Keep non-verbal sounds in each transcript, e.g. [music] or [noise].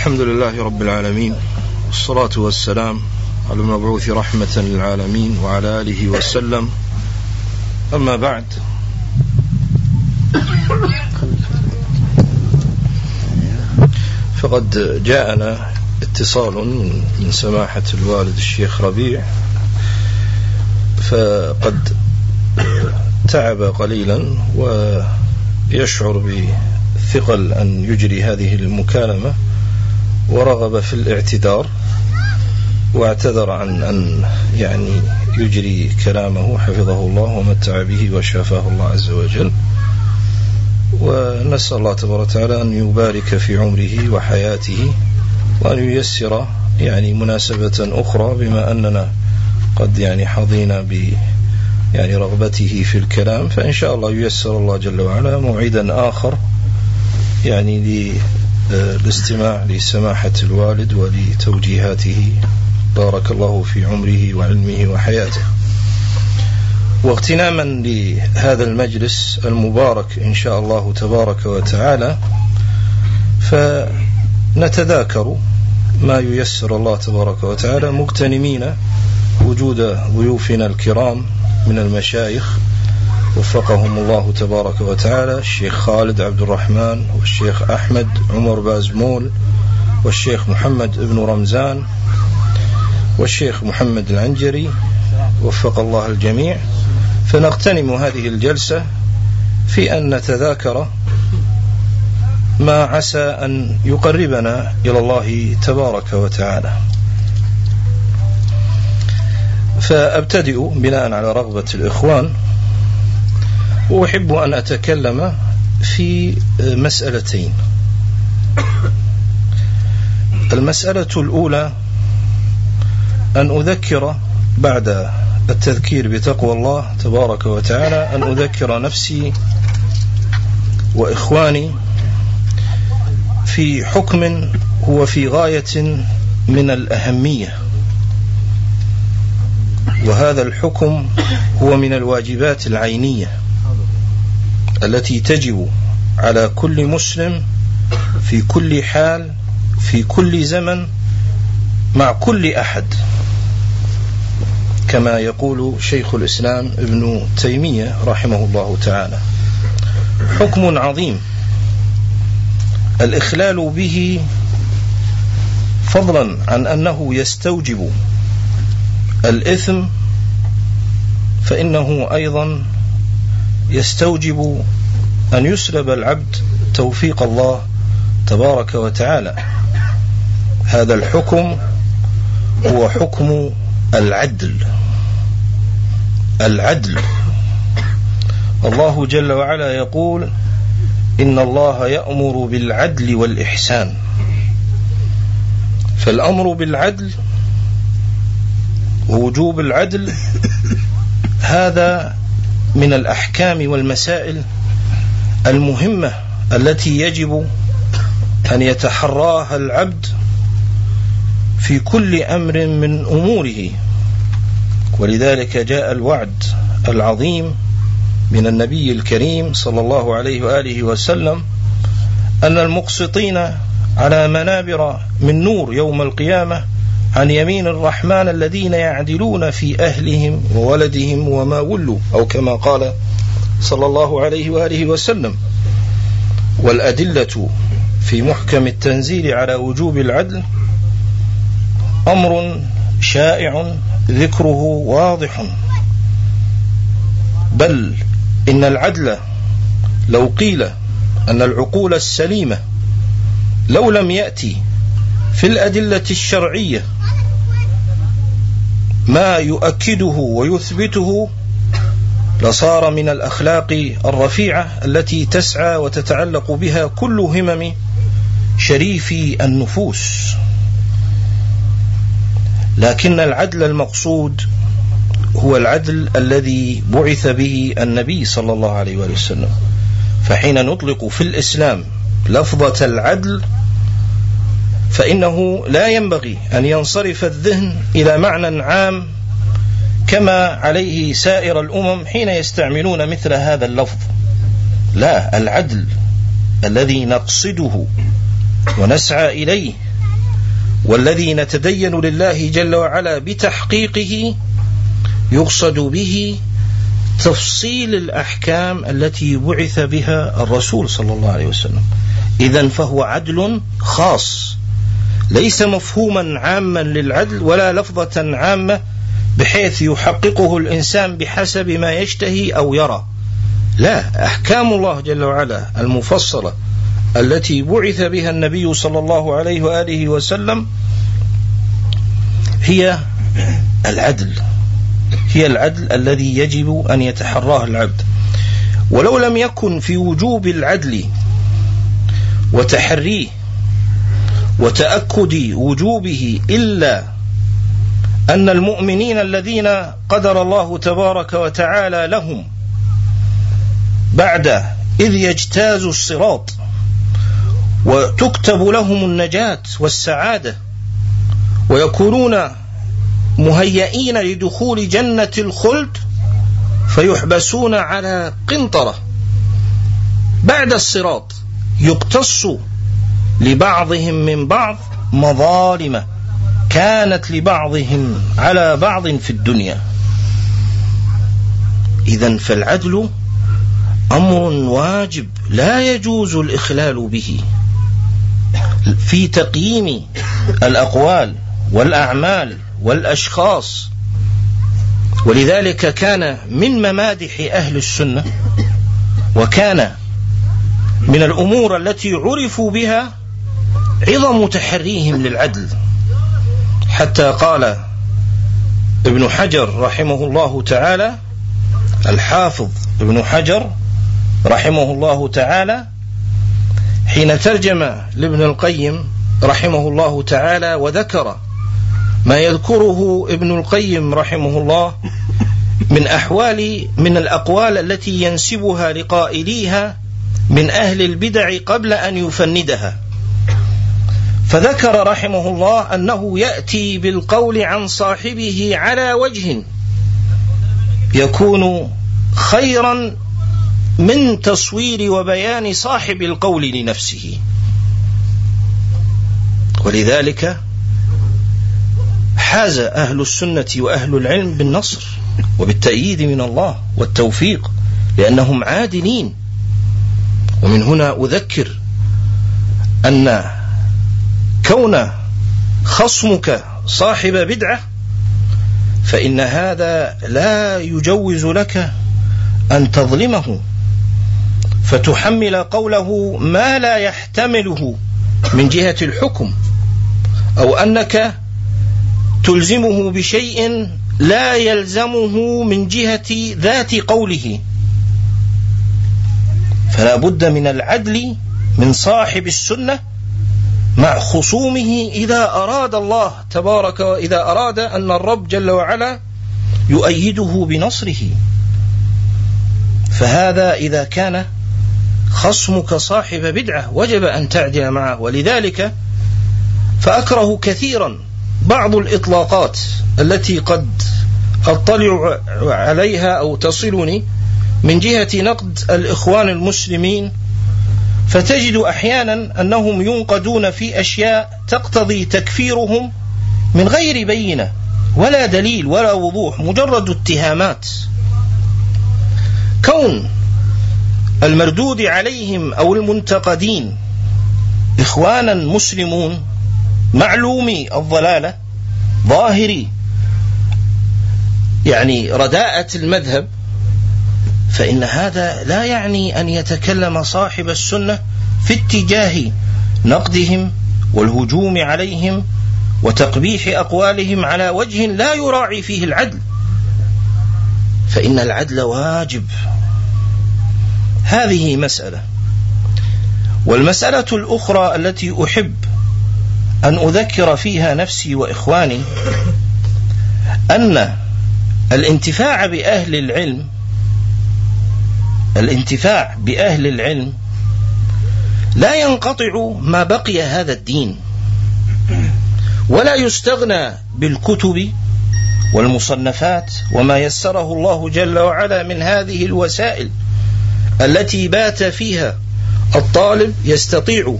الحمد لله رب العالمين والصلاة والسلام على المبعوث رحمة للعالمين وعلى آله وسلم. أما بعد فقد جاءنا اتصال من سماحة الوالد الشيخ ربيع فقد تعب قليلا ويشعر بثقل أن يجري هذه المكالمة. ورغب في الاعتذار واعتذر عن أن يعني يجري كلامه حفظه الله ومتع به وشافاه الله عز وجل. ونسأل الله تبارك وتعالى أن يبارك في عمره وحياته وأن ييسر يعني مناسبة أخرى بما أننا قد يعني حظينا ب يعني رغبته في الكلام. فإن شاء الله ييسر الله جل وعلا موعدا آخر يعني للاستماع لسماحة الوالد ولتوجيهاته. بارك الله في عمره وعلمه وحياته. واغتناما لهذا المجلس المبارك إن شاء الله تبارك وتعالى فنتذاكر ما ييسر الله تبارك وتعالى مغتنمين وجود ضيوفنا الكرام من المشايخ وفقهم الله تبارك وتعالى الشيخ خالد عبد الرحمن والشيخ أحمد عمر بازمول والشيخ محمد بن رمزان والشيخ محمد العنجري وفق الله الجميع. فنغتنم هذه الجلسة في أن نتذاكر ما عسى أن يقربنا إلى الله تبارك وتعالى. فأبتدئ بناء على رغبة الإخوان وأحب أن أتكلم في مسألتين. المسألة الأولى أن أذكر بعد التذكير بتقوى الله تبارك وتعالى أن أذكر نفسي وإخواني في حكم هو في غاية من الأهمية. وهذا الحكم هو من الواجبات العينية. التي تجب على كل مسلم في كل حال في كل زمن مع كل أحد. كما يقول شيخ الإسلام ابن تيمية رحمه الله تعالى. حكم عظيم. الإخلال به فضلا عن أنه يستوجب الإثم فإنه أيضا يستوجب أن يسلب العبد توفيق الله تبارك وتعالى. هذا الحكم هو حكم العدل. العدل. الله جل وعلا يقول إن الله يأمر بالعدل والإحسان. فالأمر بالعدل ووجوب العدل هذا من الأحكام والمسائل المهمة التي يجب أن يتحراها العبد في كل أمر من أموره. ولذلك جاء الوعد العظيم من النبي الكريم صلى الله عليه وآله وسلم أن المقسطين على منابر من نور يوم القيامة عن يمين الرحمن الذين يعدلون في أهلهم وولدهم وما ولوا أو كما قال صلى الله عليه وآله وسلم والأدلة في محكم التنزيل على وجوب العدل أمر شائع ذكره واضح. بل إن العدل لو قيل أن العقول السليمة لو لم يأتي في الأدلة الشرعية ما يؤكده ويثبته لصار من الأخلاق الرفيعة التي تسعى وتتعلق بها كل همم شريفي النفوس. لكن العدل المقصود هو العدل الذي بعث به النبي صلى الله عليه وسلم. فحين نطلق في الإسلام لفظة العدل فإنه لا ينبغي أن ينصرف الذهن إلى معنى عام كما عليه سائر الأمم حين يستعملون مثل هذا اللفظ. لا العدل الذي نقصده ونسعى إليه والذي نتدين لله جل وعلا بتحقيقه يقصد به تفصيل الأحكام التي بعث بها الرسول صلى الله عليه وسلم. إذا فهو عدل خاص. ليس مفهوما عاما للعدل ولا لفظة عامة بحيث يحققه الإنسان بحسب ما يشتهي أو يرى. لا أحكام الله جل وعلا المفصلة التي بعث بها النبي صلى الله عليه وآله وسلم هي العدل. هي العدل الذي يجب أن يتحراه العبد. ولو لم يكن في وجوب العدل وتحريه وتأكد وجوبه إلا أن المؤمنين الذين قدر الله تبارك وتعالى لهم بعد إذ يجتاز الصراط وتكتب لهم النجاة والسعادة ويكونون مهيئين لدخول جنة الخلد فيحبسون على قنطرة. بعد الصراط يقتص لبعضهم من بعض مظالم. كانت لبعضهم على بعض في الدنيا. اذا فالعدل أمر واجب لا يجوز الإخلال به. في تقييم الأقوال والأعمال والأشخاص. ولذلك كان من ممادح أهل السنة وكان من الأمور التي عرفوا بها عظم تحريهم للعدل. حتى قال ابن حجر رحمه الله تعالى الحافظ ابن حجر رحمه الله تعالى حين ترجم لابن القيم رحمه الله تعالى وذكر ما يذكره ابن القيم رحمه الله من أحوال من الأقوال التي ينسبها لقائليها من أهل البدع قبل أن يفندها. فذكر رحمه الله أنه يأتي بالقول عن صاحبه على وجه يكون خيرا من تصوير وبيان صاحب القول لنفسه. ولذلك حاز أهل السنة وأهل العلم بالنصر وبالتأييد من الله والتوفيق لأنهم عادلين. ومن هنا أذكر أن كون خصمك صاحب بدعة فإن هذا لا يجوز لك أن تظلمه. فتحمل قوله ما لا يحتمله من جهة الحكم أو أنك تلزمه بشيء لا يلزمه من جهة ذات قوله. فلا بد من العدل من صاحب السنة مع خصومه إذا أراد الله تبارك وإذا أراد أن الرب جل وعلا يؤيده بنصره. فهذا إذا كان خصمك صاحب بدعة وجب أن تعدل معه. ولذلك فأكره كثيرا بعض الإطلاقات التي قد أطلع عليها أو تصلني من جهة نقد الإخوان المسلمين فتجد أحيانا أنهم ينقدون في أشياء تقتضي تكفيرهم من غير بينة ولا دليل ولا وضوح مجرد اتهامات. كون المردود عليهم أو المنتقدين إخوانا مسلمون معلومي الضلالة ظاهري يعني رداءة المذهب فإن هذا لا يعني أن يتكلم صاحب السنة في اتجاه نقدهم والهجوم عليهم وتقبيح أقوالهم على وجه لا يراعي فيه العدل. فإن العدل واجب. هذه مسألة. والمسألة الأخرى التي أحب أن أذكر فيها نفسي وإخواني أن الانتفاع بأهل العلم الانتفاع بأهل العلم لا ينقطع ما بقي هذا الدين ولا يستغنى بالكتب والمصنفات وما يسره الله جل وعلا من هذه الوسائل التي بات فيها الطالب يستطيع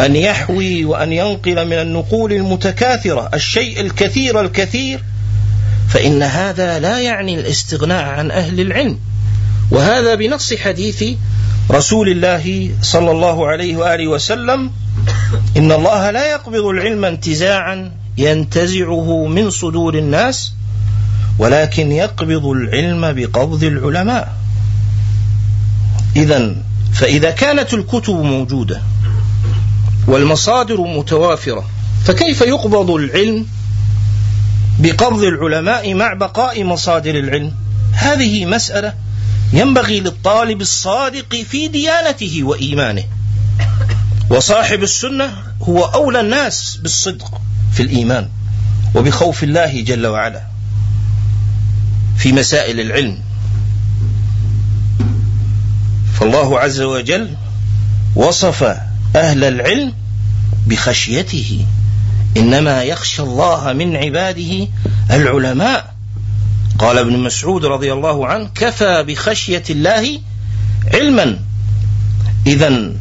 أن يحوي وأن ينقل من النقول المتكاثرة الشيء الكثير الكثير فإن هذا لا يعني الاستغناء عن أهل العلم. وهذا بنص حديث رسول الله صلى الله عليه وآله وسلم إن الله لا يقبض العلم انتزاعا ينتزعه من صدور الناس ولكن يقبض العلم بقبض العلماء. إذا فإذا كانت الكتب موجودة والمصادر متوافرة فكيف يقبض العلم بقبض العلماء مع بقاء مصادر العلم؟ هذه مسألة ينبغي للطالب الصادق في ديانته وإيمانه. وصاحب السنة هو أولى الناس بالصدق في الإيمان وبخوف الله جل وعلا في مسائل العلم. فالله عز وجل وصف أهل العلم بخشيته. إنما يخشى الله من عباده العلماء. قال ابن مسعود رضي الله عنه كفى بخشية الله علما. إذا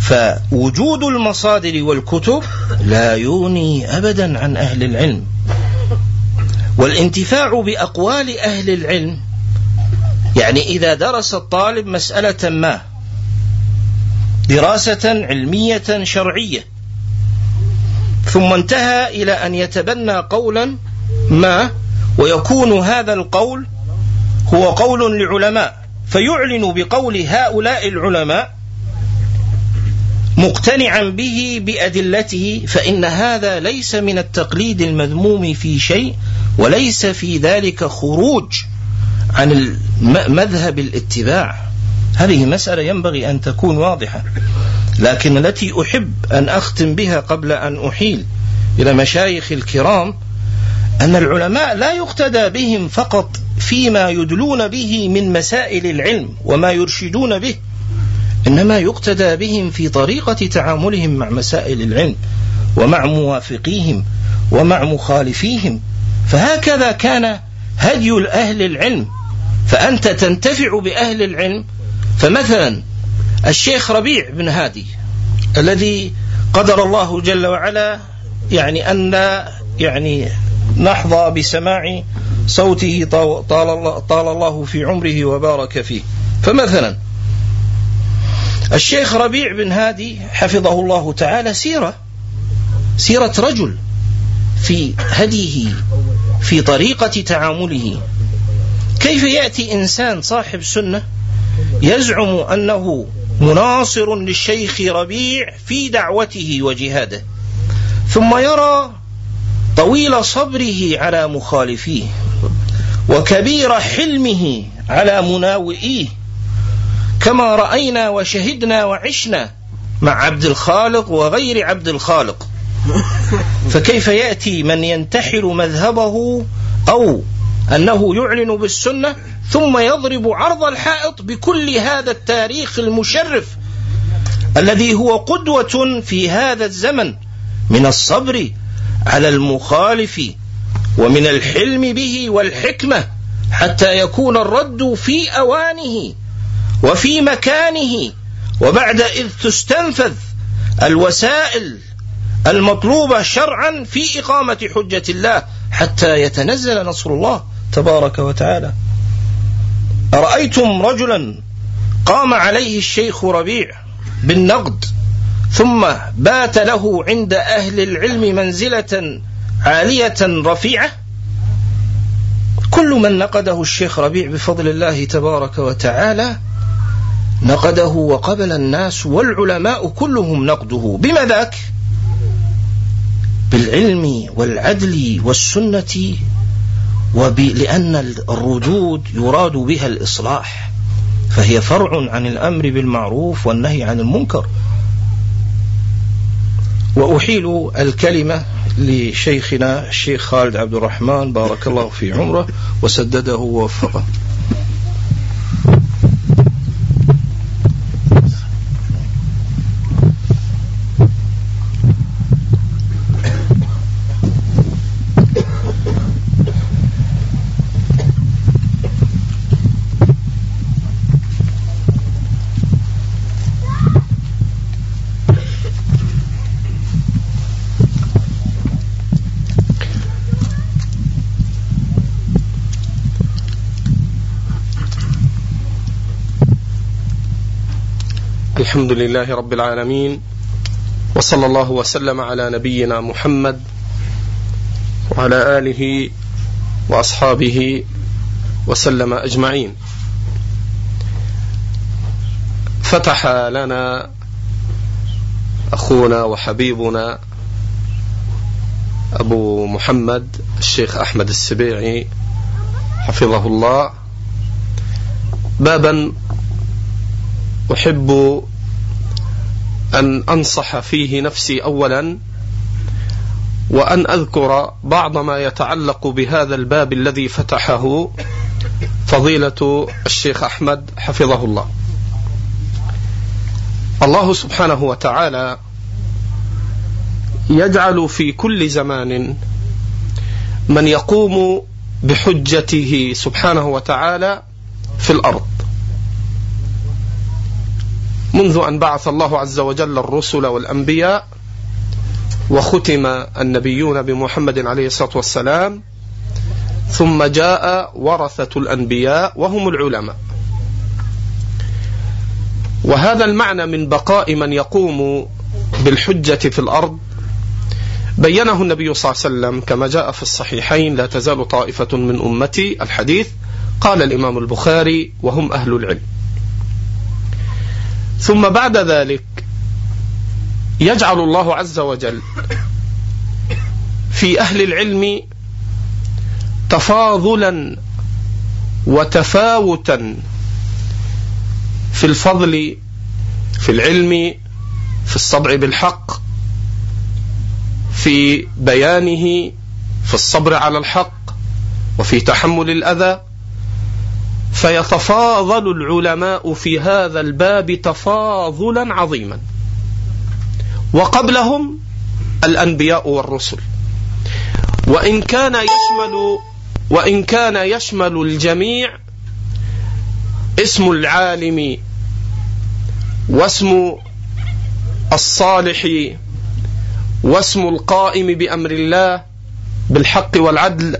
فوجود المصادر والكتب لا يغني أبدا عن أهل العلم. والانتفاع بأقوال أهل العلم يعني إذا درس الطالب مسألة ما دراسة علمية شرعية ثم انتهى إلى أن يتبنى قولا ما ويكون هذا القول هو قول لعلماء فيعلن بقول هؤلاء العلماء مقتنعا به بأدلته فإن هذا ليس من التقليد المذموم في شيء وليس في ذلك خروج عن مذهب الاتباع. هذه مسألة ينبغي أن تكون واضحة لكن التي أحب أن أختم بها قبل أن أحيل إلى مشايخ الكرام أن العلماء لا يقتدى بهم فقط فيما يدلون به من مسائل العلم وما يرشدون به إنما يقتدى بهم في طريقة تعاملهم مع مسائل العلم ومع موافقيهم ومع مخالفيهم. فهكذا كان هدي أهل العلم. فأنت تنتفع بأهل العلم. فمثلا الشيخ ربيع بن هادي الذي قدر الله جل وعلا يعني أن يعني نحظى بسماع صوته طال الله, طال الله في عمره وبارك فيه. فمثلا الشيخ ربيع بن هادي حفظه الله تعالى سيرة سيرة رجل في هديه في طريقة تعامله. كيف يأتي إنسان صاحب سنة يزعم أنه مناصر للشيخ ربيع في دعوته وجهاده ثم يرى طويل صبره على مخالفيه وكبير حلمه على مناوئيه. كما رأينا وشهدنا وعشنا مع عبد الخالق وغير عبد الخالق. فكيف يأتي من ينتحل مذهبه أو أنه يعلن بالسنة ثم يضرب عرض الحائط بكل هذا التاريخ المشرف الذي هو قدوة في هذا الزمن من الصبر على المخالف ومن الحلم به والحكمة حتى يكون الرد في أوانه وفي مكانه. وبعد إذ تستنفذ الوسائل المطلوبة شرعا في إقامة حجة الله حتى يتنزل نصر الله تبارك وتعالى. أرأيتم رجلا قام عليه الشيخ ربيع بالنقد ثم بات له عند أهل العلم منزلة عالية رفيعة. كل من نقده الشيخ ربيع بفضل الله تبارك وتعالى نقده وقبل الناس والعلماء كلهم نقده. بما ذاك؟ بالعلم والعدل والسنة لأن الردود يراد بها الإصلاح. فهي فرع عن الأمر بالمعروف والنهي عن المنكر. وأحيل الكلمة لشيخنا الشيخ خالد عبد الرحمن بارك الله في عمره وسدده ووفقه. الحمد لله رب العالمين وصلى الله وسلم على نبينا محمد وعلى آله وأصحابه وسلم أجمعين. فتح لنا أخونا وحبيبنا أبو محمد الشيخ أحمد السبيعي حفظه الله. بابا أحب أن أنصح فيه نفسي اولا وأن أذكر بعض ما يتعلق بهذا الباب الذي فتحه فضيلة الشيخ أحمد حفظه الله. الله سبحانه وتعالى يجعل في كل زمان من يقوم بحجته سبحانه وتعالى في الأرض. منذ أن بعث الله عز وجل الرسل والأنبياء وختم النبيون بمحمد عليه الصلاة والسلام ثم جاء ورثة الأنبياء وهم العلماء. وهذا المعنى من بقاء من يقوم بالحجة في الأرض. بينه النبي صلى الله عليه وسلم كما جاء في الصحيحين لا تزال طائفة من أمتي الحديث قال الإمام البخاري وهم أهل العلم. ثم بعد ذلك يجعل الله عز وجل في أهل العلم تفاضلا وتفاوتا في الفضل في العلم في الصدع بالحق في بيانه في الصبر على الحق وفي تحمل الأذى. فيتفاضل العلماء في هذا الباب تفاضلا عظيما. وقبلهم الأنبياء والرسل. وإن كان يشمل وإن كان يشمل الجميع اسم العالم واسم الصالح واسم القائم بأمر الله بالحق والعدل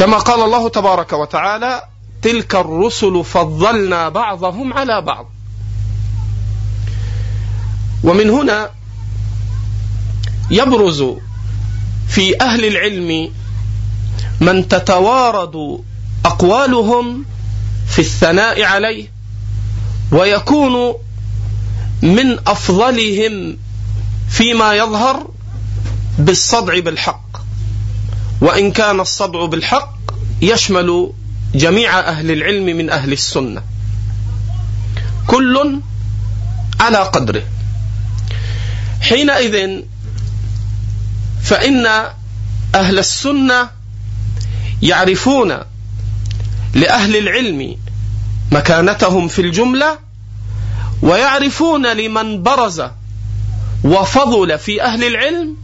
كما قال الله تبارك وتعالى تلك الرسل فضلنا بعضهم على بعض. ومن هنا يبرز في أهل العلم من تتوارد أقوالهم في الثناء عليه ويكون من أفضلهم فيما يظهر بالصدع بالحق. وإن كان الصدع بالحق يشمل جميع أهل العلم من أهل السنة. كل على قدره. حينئذ فإن أهل السنة يعرفون لأهل العلم مكانتهم في الجملة ويعرفون لمن برز وفضل في أهل العلم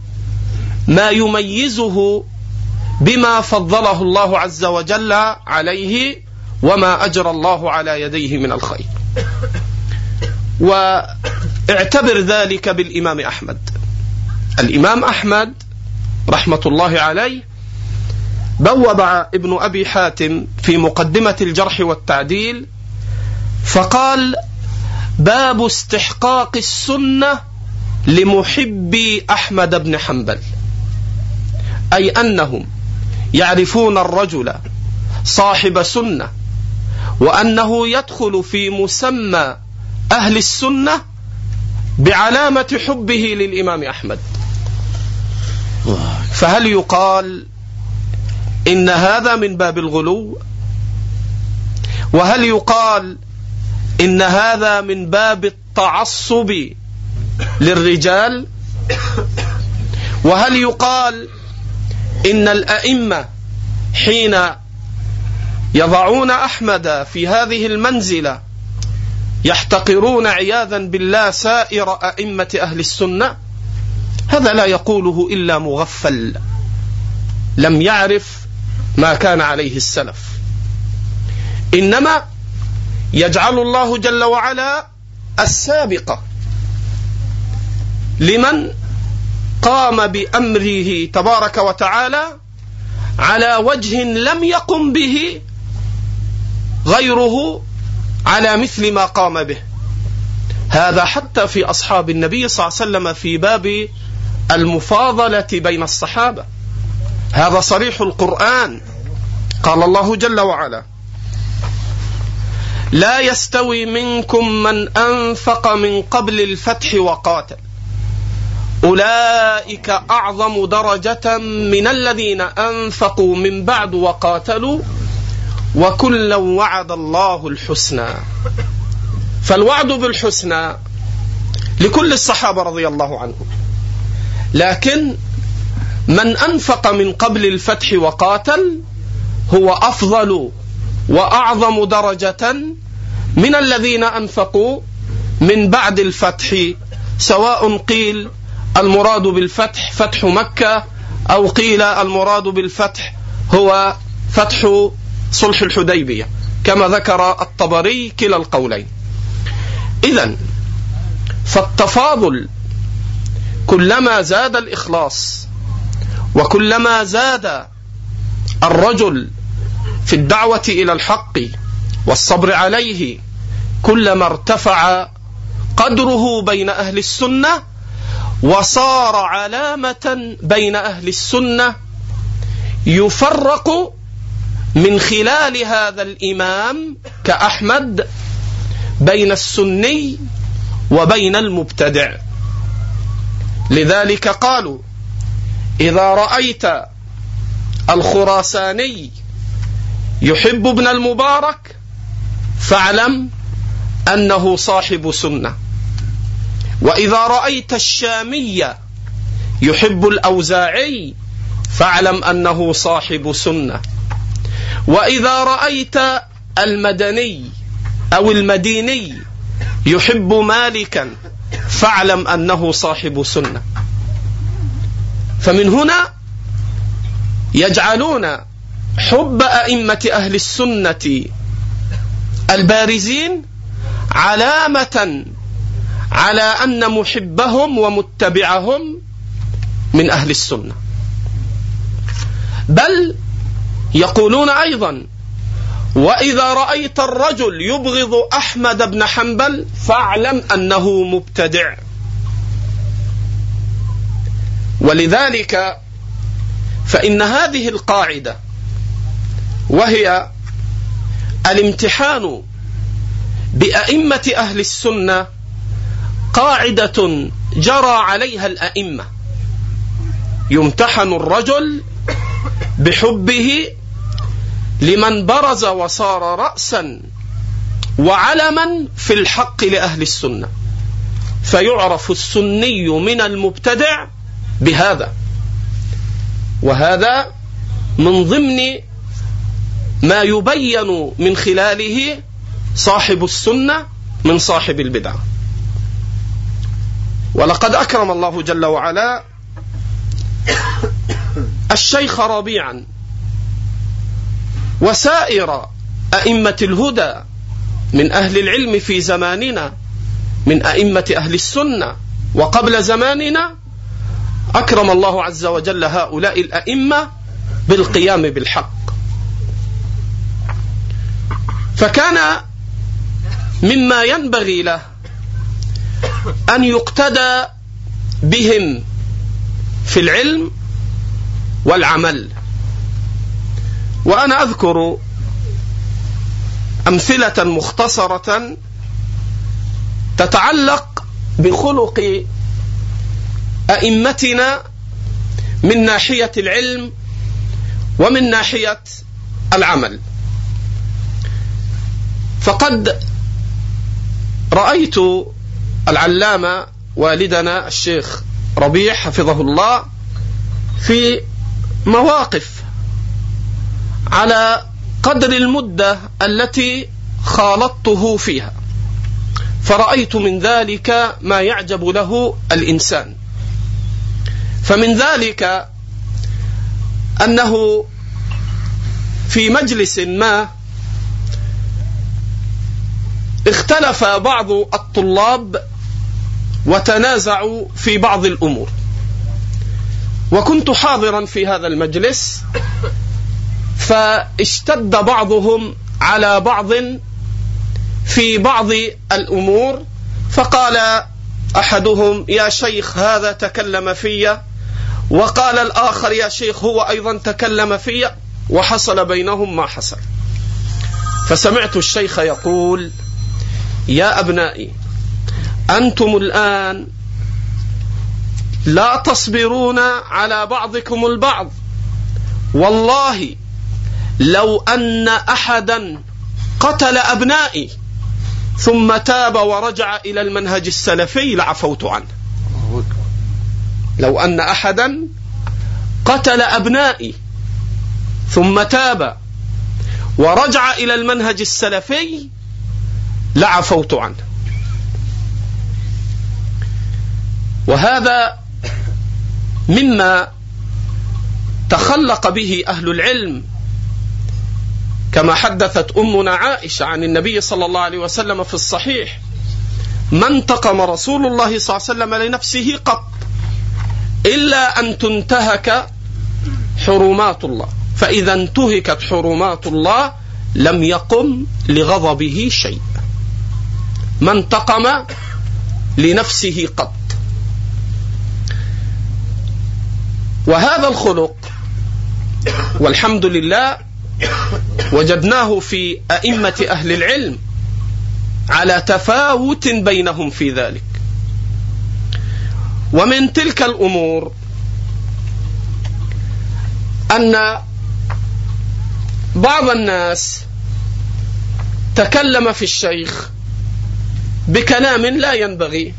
ما يميزه بما فضله الله عز وجل عليه وما اجرى الله على يديه من الخير. واعتبر ذلك بالإمام أحمد. الإمام أحمد رحمة الله عليه بوب ابن أبي حاتم في مقدمة الجرح والتعديل فقال باب استحقاق السنة لمحبي أحمد بن حنبل. أي أنهم يعرفون الرجل صاحب سنة وأنه يدخل في مسمى أهل السنة بعلامة حبه للإمام أحمد. فهل يقال إن هذا من باب الغلو؟ وهل يقال إن هذا من باب التعصب للرجال؟ وهل يقال إن الأئمة حين يضعون أحمد في هذه المنزلة يحتقرون عياذا بالله سائر أئمة أهل السنة هذا لا يقوله إلا مغفل لم يعرف ما كان عليه السلف. إنما يجعل الله جل وعلا السابقه لمن قام بأمره تبارك وتعالى على وجه لم يقم به غيره على مثل ما قام به. هذا حتى في أصحاب النبي صلى الله عليه وسلم في باب المفاضلة بين الصحابة. هذا صريح القرآن. قال الله جل وعلا لا يستوي منكم من أنفق من قبل الفتح وقاتل. أولئك أعظم درجة من الذين أنفقوا من بعد وقاتلوا وكلا وعد الله الحسنى. فالوعد بالحسنى لكل الصحابة رضي الله عنهم. لكن من أنفق من قبل الفتح وقاتل هو أفضل وأعظم درجة من الذين أنفقوا من بعد الفتح سواء قيل المراد بالفتح فتح مكة أو قيل المراد بالفتح هو فتح صلح الحديبية كما ذكر الطبري كلا القولين. إذا فالتفاضل كلما زاد الإخلاص وكلما زاد الرجل في الدعوة إلى الحق والصبر عليه كلما ارتفع قدره بين أهل السنة وصار علامة بين أهل السنة يفرق من خلال هذا الإمام كأحمد بين السني وبين المبتدع. لذلك قالوا إذا رأيت الخراساني يحب ابن المبارك فاعلم أنه صاحب سنة. وإذا رأيت الشامي يحب الأوزاعي فاعلم أنه صاحب سنة. وإذا رأيت المدني أو المديني يحب مالكا فاعلم أنه صاحب سنة. فمن هنا يجعلون حب أئمة أهل السنة البارزين علامة على أن محبهم ومتبعهم من أهل السنة. بل يقولون أيضا وإذا رأيت الرجل يبغض أحمد بن حنبل فاعلم أنه مبتدع. ولذلك فإن هذه القاعدة وهي الامتحان بأئمة أهل السنة قاعدة جرى عليها الأئمة. يمتحن الرجل بحبه لمن برز وصار رأسا وعلما في الحق لأهل السنة. فيعرف السني من المبتدع بهذا. وهذا من ضمن ما يبين من خلاله صاحب السنة من صاحب البدعة. ولقد أكرم الله جل وعلا الشيخ ربيعا وسائر أئمة الهدى من أهل العلم في زماننا من أئمة أهل السنة وقبل زماننا. أكرم الله عز وجل هؤلاء الأئمة بالقيام بالحق. فكان مما ينبغي له أن يقتدى بهم في العلم والعمل. وأنا أذكر أمثلة مختصرة تتعلق بخلق أئمتنا من ناحية العلم ومن ناحية العمل. فقد رأيت العلامة والدنا الشيخ ربيع حفظه الله في مواقف على قدر المدة التي خالطته فيها. فرأيت من ذلك ما يعجب له الإنسان. فمن ذلك أنه في مجلس ما اختلف بعض الطلاب وتنازعوا في بعض الأمور. وكنت حاضرا في هذا المجلس فاشتد بعضهم على بعض في بعض الأمور فقال أحدهم يا شيخ هذا تكلم في. وقال الآخر يا شيخ هو أيضا تكلم في. وحصل بينهم ما حصل. فسمعت الشيخ يقول يا أبنائي أنتم الآن لا تصبرون على بعضكم البعض. والله لو أن أحدا قتل أبنائي ثم تاب ورجع إلى المنهج السلفي لعفوت عنه. لو أن أحدا قتل أبنائي ثم تاب ورجع إلى المنهج السلفي لعفوت عنه. وهذا مما تخلق به أهل العلم. كما حدثت أمنا عائشة عن النبي صلى الله عليه وسلم في الصحيح ما انتقم رسول الله صلى الله عليه وسلم لنفسه قط إلا أن تنتهك حرمات الله. فإذا انتهكت حرمات الله لم يقم لغضبه شيء ما انتقم لنفسه قط. وهذا الخلق والحمد لله وجدناه في أئمة أهل العلم على تفاوت بينهم في ذلك. ومن تلك الأمور أن بعض الناس تكلم في الشيخ بكلام لا ينبغي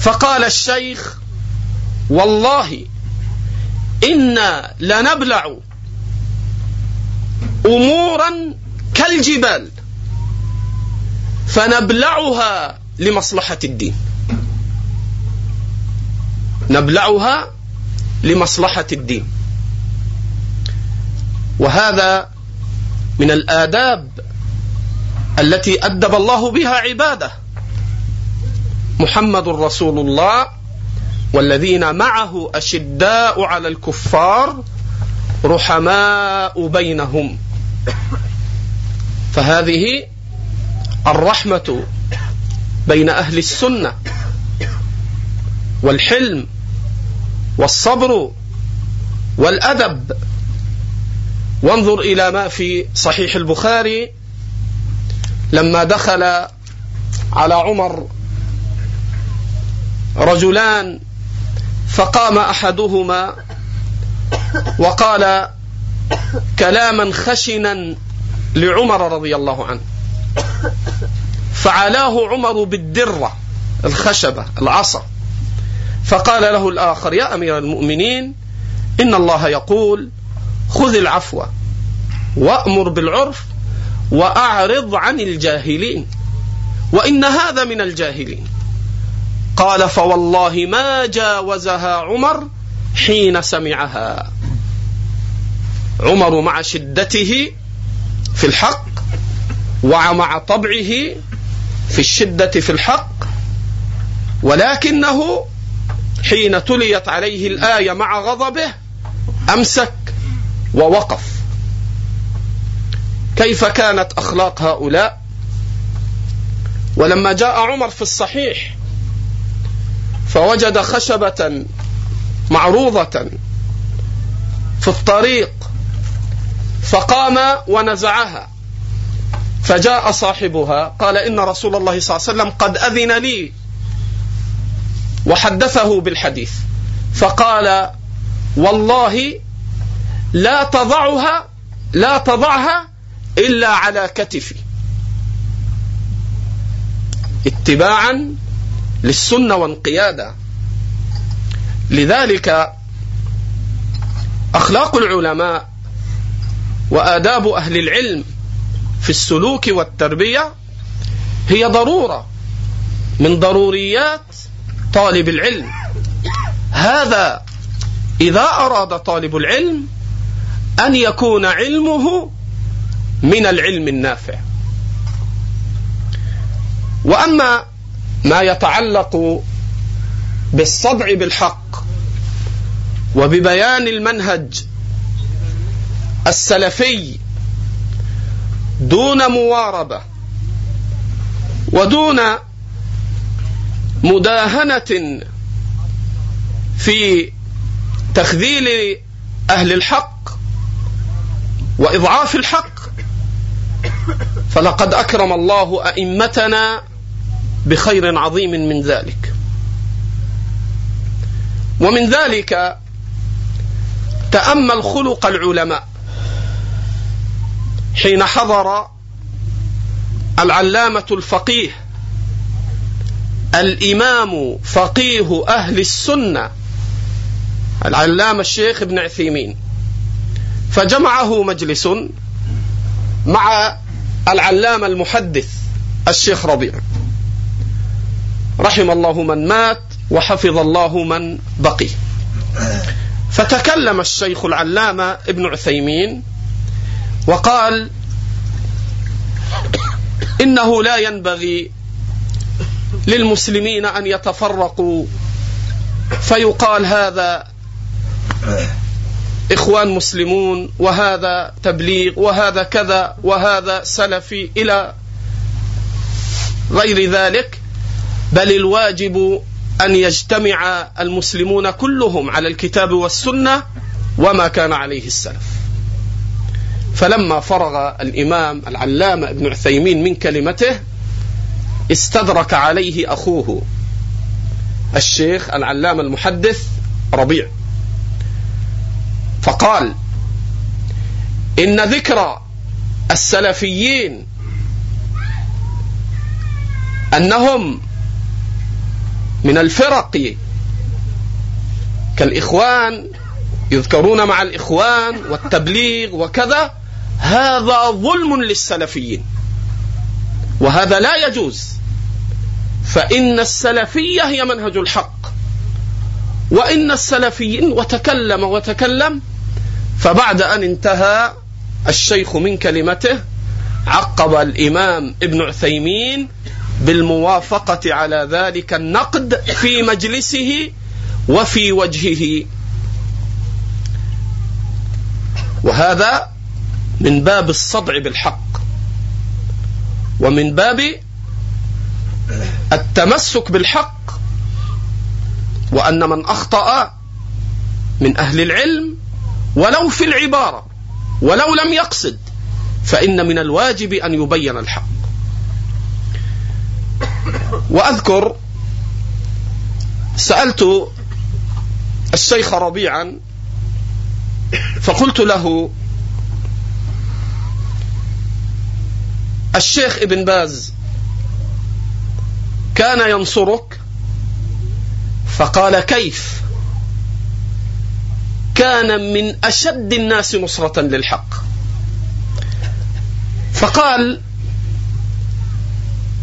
فقال الشيخ والله إنا لنبلع أمورا كالجبال فنبلعها لمصلحة الدين. نبلعها لمصلحة الدين. وهذا من الآداب التي أدب الله بها عباده. محمد رسول الله والذين معه أشداء على الكفار رحماء بينهم. فهذه الرحمة بين أهل السنة والحلم والصبر والأدب. وانظر إلى ما في صحيح البخاري لما دخل على عمر رجلان فقام أحدهما وقال كلاما خشنا لعمر رضي الله عنه. فعلاه عمر بالدرة الخشبة العصا. فقال له الآخر يا أمير المؤمنين إن الله يقول خذ العفو وأمر بالعرف وأعرض عن الجاهلين وإن هذا من الجاهلين. قال فوالله ما جاوزها عمر حين سمعها. عمر مع شدته في الحق ومع طبعه في الشدة في الحق ولكنه حين تليت عليه الآية مع غضبه أمسك ووقف. كيف كانت أخلاق هؤلاء؟ ولما جاء عمر في الصحيح فوجد خشبة معروضة في الطريق فقام ونزعها فجاء صاحبها قال إن رسول الله صلى الله عليه وسلم قد أذن لي وحدثه بالحديث فقال والله لا تضعها لا تضعها إلا على كتفي اتباعا للسنة وانقيادا لذلك أخلاق العلماء وآداب أهل العلم في السلوك والتربية هي ضرورة من ضروريات طالب العلم. هذا إذا أراد طالب العلم أن يكون علمه من العلم النافع. وأما ما يتعلق بالصدع بالحق وببيان المنهج السلفي دون مواربة ودون مداهنة في تخذيل أهل الحق وإضعاف الحق. فلقد أكرم الله أئمتنا بخير عظيم من ذلك. ومن ذلك تأمل خلق العلماء حين حضر العلامة الفقيه الإمام فقيه أهل السنة العلامة الشيخ ابن عثيمين. فجمعه مجلس مع العلامة المحدث الشيخ ربيع. رحم الله من مات وحفظ الله من بقي. فتكلم الشيخ العلامة ابن عثيمين وقال إنه لا ينبغي للمسلمين أن يتفرقوا. فيقال هذا إخوان مسلمون وهذا تبليغ وهذا كذا وهذا سلفي إلى غير ذلك. بل الواجب أن يجتمع المسلمون كلهم على الكتاب والسنة وما كان عليه السلف. فلما فرغ الإمام العلامة ابن عثيمين من كلمته استدرك عليه أخوه الشيخ العلامة المحدث ربيع. فقال إن ذكر السلفيين أنهم من الفرق. كالإخوان يذكرون مع الإخوان والتبليغ وكذا هذا ظلم للسلفيين. وهذا لا يجوز. فإن السلفية هي منهج الحق. وإن السلفيين وتكلم وتكلم فبعد أن انتهى الشيخ من كلمته عقب الإمام ابن عثيمين بالموافقة على ذلك النقد في مجلسه وفي وجهه. وهذا من باب الصدع بالحق. ومن باب التمسك بالحق. وأن من أخطأ من أهل العلم ولو في العبارة ولو لم يقصد فإن من الواجب أن يبين الحق. وأذكر سألت الشيخ ربيعا فقلت له الشيخ ابن باز كان ينصرك؟ فقال كيف؟ كان من أشد الناس نصرة للحق. فقال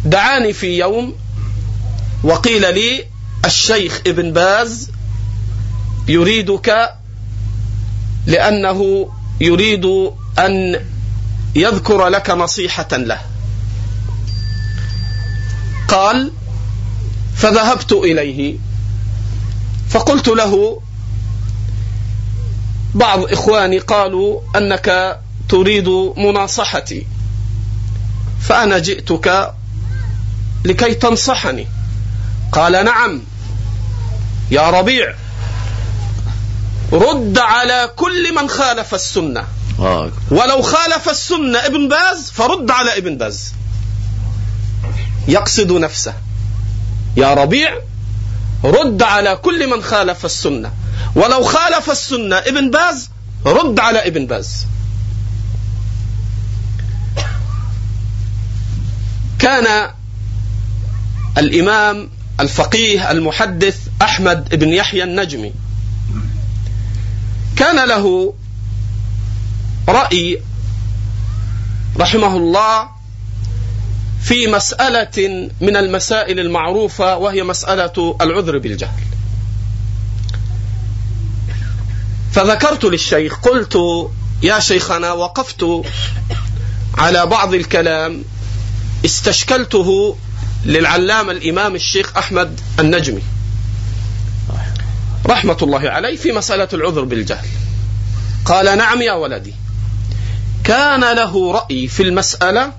دعاني في يوم وقيل لي الشيخ ابن باز يريدك لأنه يريد أن يذكر لك نصيحة له. قال فذهبت إليه. فقلت له بعض إخواني قالوا أنك تريد مناصحتي فأنا جئتك لكي تنصحني. قال نعم. يا ربيع رد على كل من خالف السنة. ولو خالف السنة ابن باز فرد على ابن باز. يقصد نفسه. يا ربيع رد على كل من خالف السنة. ولو خالف السنة ابن باز رد على ابن باز. كان الإمام الفقيه المحدث أحمد بن يحيى النجمي كان له رأي رحمه الله في مسألة من المسائل المعروفة وهي مسألة العذر بالجهل. فذكرت للشيخ قلت يا شيخنا وقفت على بعض الكلام استشكلته للعلامة الإمام الشيخ أحمد النجمي. رحمة الله عليه في مسألة العذر بالجهل. قال نعم يا ولدي كان له رأي في المسألة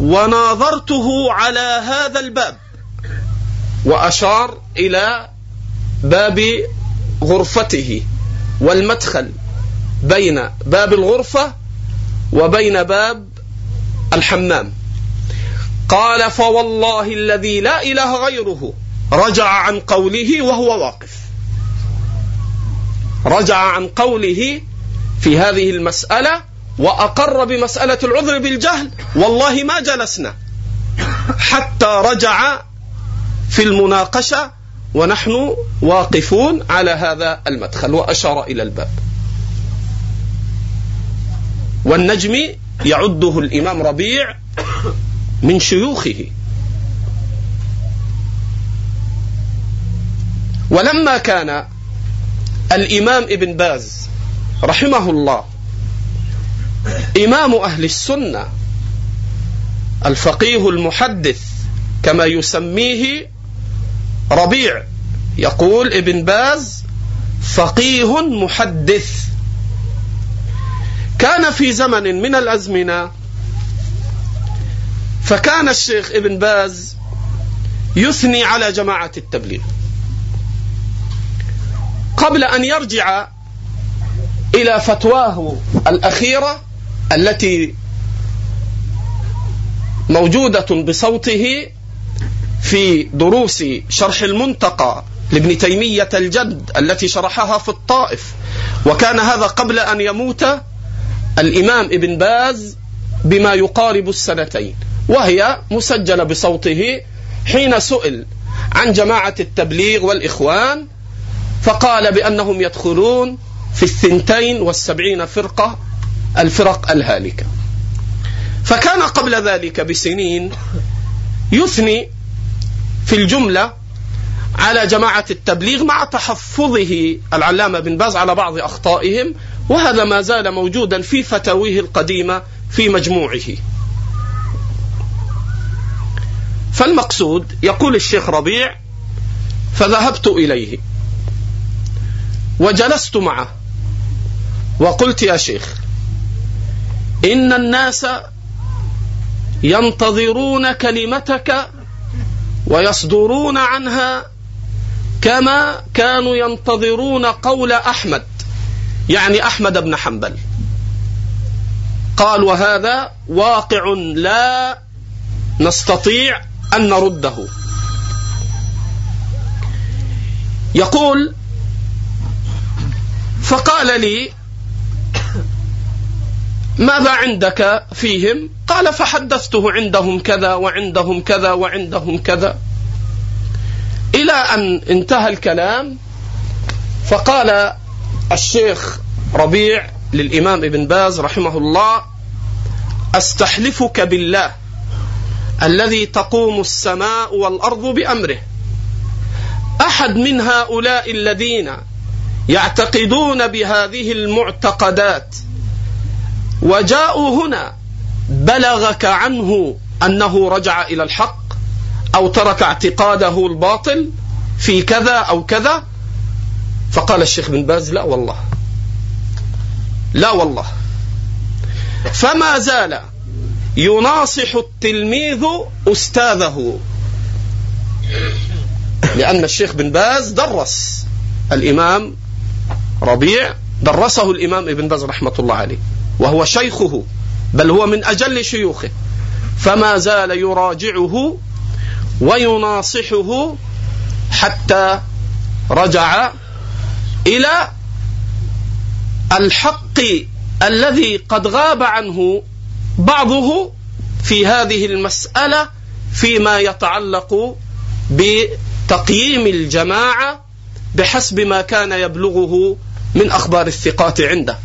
وناظرته على هذا الباب وأشار إلى باب غرفته والمدخل بين باب الغرفة وبين باب الحمام. قال فوالله الذي لا إله غيره رجع عن قوله وهو واقف. رجع عن قوله في هذه المسألة وأقر بمسألة العذر بالجهل والله ما جلسنا. حتى رجع في المناقشة ونحن واقفون على هذا المدخل وأشار إلى الباب. والنجم يعده الإمام ربيع من شيوخه. ولما كان الإمام ابن باز رحمه الله إمام أهل السنة الفقيه المحدث كما يسميه ربيع يقول ابن باز فقيه محدث. كان في زمن من الأزمنة فكان الشيخ ابن باز يثني على جماعة التبليغ. قبل أن يرجع إلى فتواه الأخيرة التي موجودة بصوته في دروس شرح المنتقى لابن تيمية الجد التي شرحها في الطائف. وكان هذا قبل أن يموت الإمام ابن باز بما يقارب السنتين. وهي مسجلة بصوته حين سئل عن جماعة التبليغ والإخوان فقال بأنهم يدخلون في الثنتين والسبعين فرقة الفرق الهالكة. فكان قبل ذلك بسنين يثني في الجملة على جماعة التبليغ مع تحفظه العلامة بن باز على بعض أخطائهم وهذا ما زال موجودا في فتاويه القديمة في مجموعه. فالمقصود يقول الشيخ ربيع فذهبت إليه وجلست معه وقلت يا شيخ إن الناس ينتظرون كلمتك ويصدرون عنها كما كانوا ينتظرون قول أحمد يعني أحمد بن حنبل. قال وهذا واقع لا نستطيع أن نرده. يقول فقال لي ماذا عندك فيهم؟ قال فحدثته عندهم كذا وعندهم كذا وعندهم كذا. إلى أن انتهى الكلام فقال الشيخ ربيع للإمام ابن باز رحمه الله أستحلفك بالله. الذي تقوم السماء والأرض بأمره. أحد من هؤلاء الذين يعتقدون بهذه المعتقدات وجاءوا هنا بلغك عنه أنه رجع إلى الحق أو ترك اعتقاده الباطل في كذا أو كذا. فقال الشيخ بن باز لا والله لا والله. فما زال يناصح التلميذ أستاذه. لأن الشيخ بن باز درس الإمام ربيع درسه الإمام ابن باز رحمة الله عليه وهو شيخه بل هو من أجل شيوخه. فما زال يراجعه ويناصحه حتى رجع إلى الحق الذي قد غاب عنه بعضه في هذه المسألة فيما يتعلق بتقييم الجماعة بحسب ما كان يبلغه من أخبار الثقات عنده.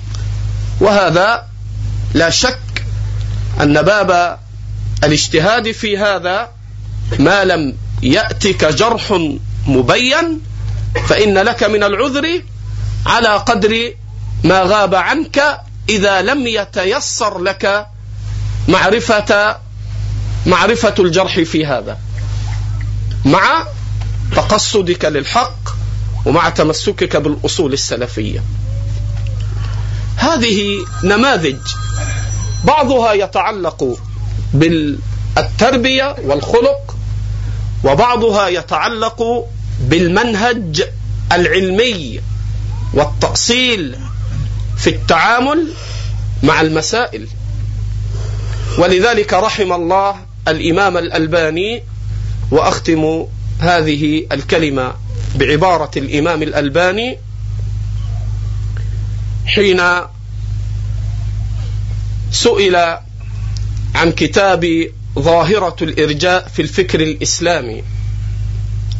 وهذا لا شك أن باب الاجتهاد في هذا ما لم يأتك جرح مبين فإن لك من العذر على قدر ما غاب عنك إذا لم يتيسر لك معرفة معرفة الجرح في هذا. مع تقصدك للحق ومع تمسكك بالأصول السلفية. هذه نماذج بعضها يتعلق التربية والخلق وبعضها يتعلق بالمنهج العلمي والتأصيل في التعامل مع المسائل. ولذلك رحم الله الإمام الألباني وأختم هذه الكلمة بعبارة الإمام الألباني حين سئل عن كتاب ظاهرة الإرجاء في الفكر الإسلامي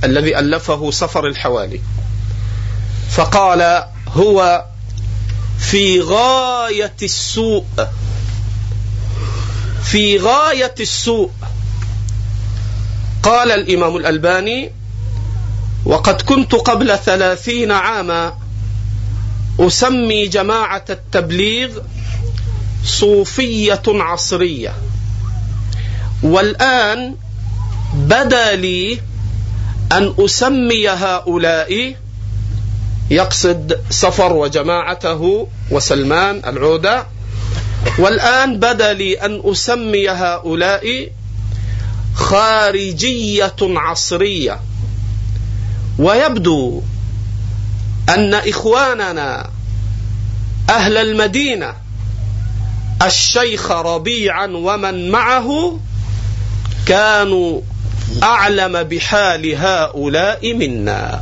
الذي ألفه سفر الحوالي. فقال هو في غاية السوء. في غاية السوء. قال الإمام الألباني وقد كنت قبل ثلاثين عاما أسمي جماعة التبليغ صوفية عصرية. والآن بدا لي أن أسمي هؤلاء يقصد سفر وجماعته وسلمان العودة والآن بدا لي أن أسمي هؤلاء خارجية عصرية. ويبدو أن إخواننا أهل المدينة الشيخ ربيعا ومن معه كانوا أعلم بحال هؤلاء منا.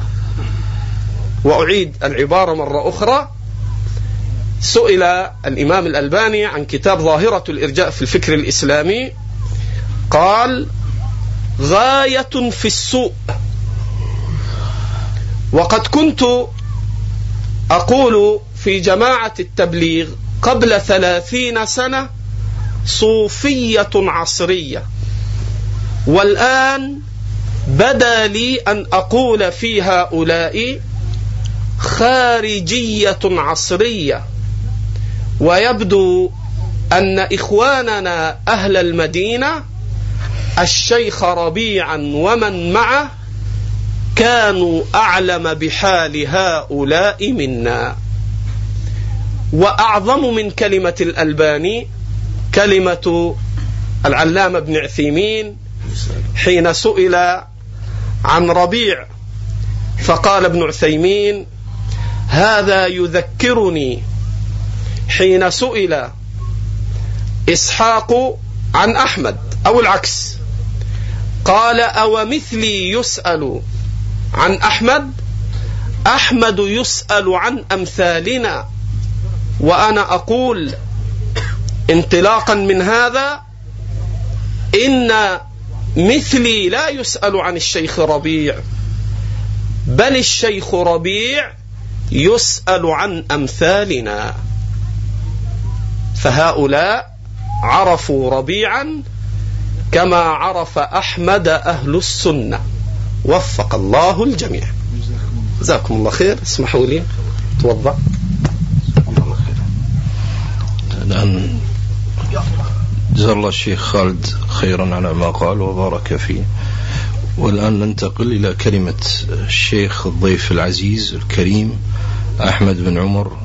وأعيد العبارة مرة أخرى. سئل الإمام الألباني عن كتاب ظاهرة الإرجاء في الفكر الإسلامي. قال غاية في السوء. وقد كنت أقول في جماعة التبليغ قبل ثلاثين سنة صوفية عصرية. والآن بدا لي أن أقول في هؤلاء خارجية عصرية. ويبدو أن إخواننا أهل المدينة الشيخ ربيعا ومن معه كانوا أعلم بحال هؤلاء منا. وأعظم من كلمة الألباني كلمة العلامة ابن عثيمين حين سئل عن ربيع فقال ابن عثيمين هذا يذكرني حين سئل إسحاق عن أحمد أو العكس. قال أو مثلي يسأل عن أحمد؟ أحمد يسأل عن أمثالنا. وأنا أقول انطلاقا من هذا إن مثلي لا يسأل عن الشيخ ربيع بل الشيخ ربيع يسأل عن أمثالنا. فهؤلاء عرفوا ربيعا كما عرف أحمد أهل السنة. وفق الله الجميع. جزاكم الله خير. اسمحوا لي. توضأ. الآن جزا الله الشيخ خالد خيرا على ما قال وبارك فيه. والآن ننتقل إلى كلمة الشيخ الضيف العزيز الكريم أحمد بن عمر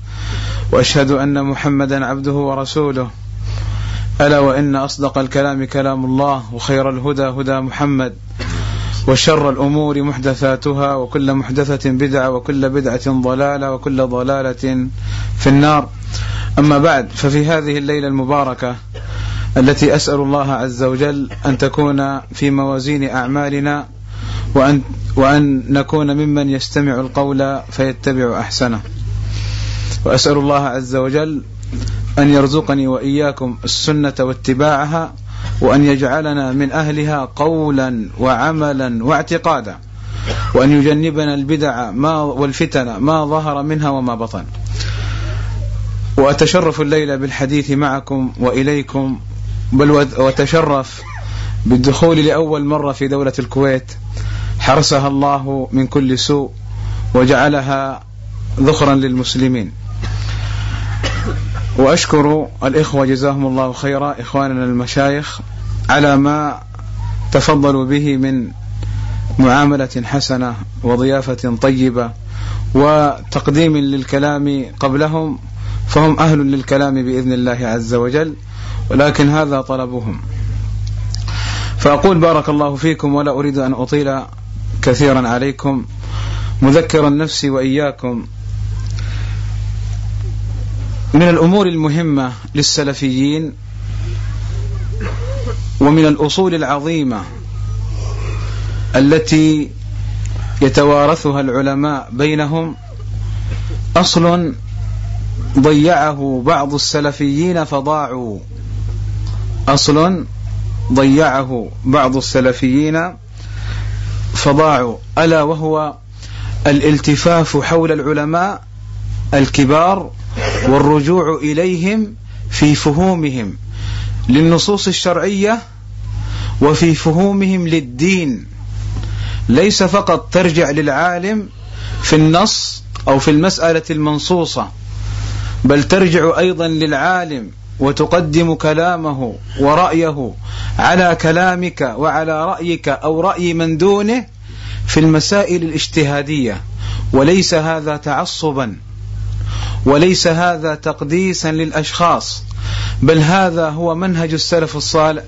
وأشهد أن محمدا عبده ورسوله. ألا وإن أصدق الكلام كلام الله وخير الهدى هدى محمد وشر الأمور محدثاتها وكل محدثة بدعة وكل بدعة ضلالة وكل ضلالة في النار. أما بعد ففي هذه الليلة المباركة التي أسأل الله عز وجل أن تكون في موازين أعمالنا وأن, وأن نكون ممن يستمع القول فيتبع أحسنه. وأسأل الله عز وجل أن يرزقني وإياكم السنة واتباعها وأن يجعلنا من أهلها قولا وعملا واعتقادا وأن يجنبنا البدع ما والفتن ما ظهر منها وما بطن. وأتشرف الليلة بالحديث معكم وإليكم بل وأتشرف بالدخول لأول مرة في دولة الكويت. حرسها الله من كل سوء وجعلها ذخرا للمسلمين. وأشكر الإخوة جزاهم الله خيرا إخواننا المشايخ على ما تفضلوا به من معاملة حسنة وضيافة طيبة وتقديم للكلام قبلهم فهم أهل للكلام بإذن الله عز وجل ولكن هذا طلبهم. فأقول بارك الله فيكم ولا أريد أن أطيل كثيرا عليكم. مذكرا نفسي وإياكم من الأمور المهمة للسلفيين ومن الأصول العظيمة التي يتوارثها العلماء بينهم أصل ضيعه بعض السلفيين فضاعوا. أصل ضيعه بعض السلفيين فضاعوا. ألا وهو الالتفاف حول العلماء الكبار والرجوع إليهم في فهومهم للنصوص الشرعية وفي فهومهم للدين. ليس فقط ترجع للعالم في النص أو في المسألة المنصوصة بل ترجع أيضا للعالم وتقدم كلامه ورأيه على كلامك وعلى رأيك أو رأي من دونه في المسائل الاجتهادية. وليس هذا تعصبا. وليس هذا تقديسا للأشخاص بل هذا هو منهج السلف الصالح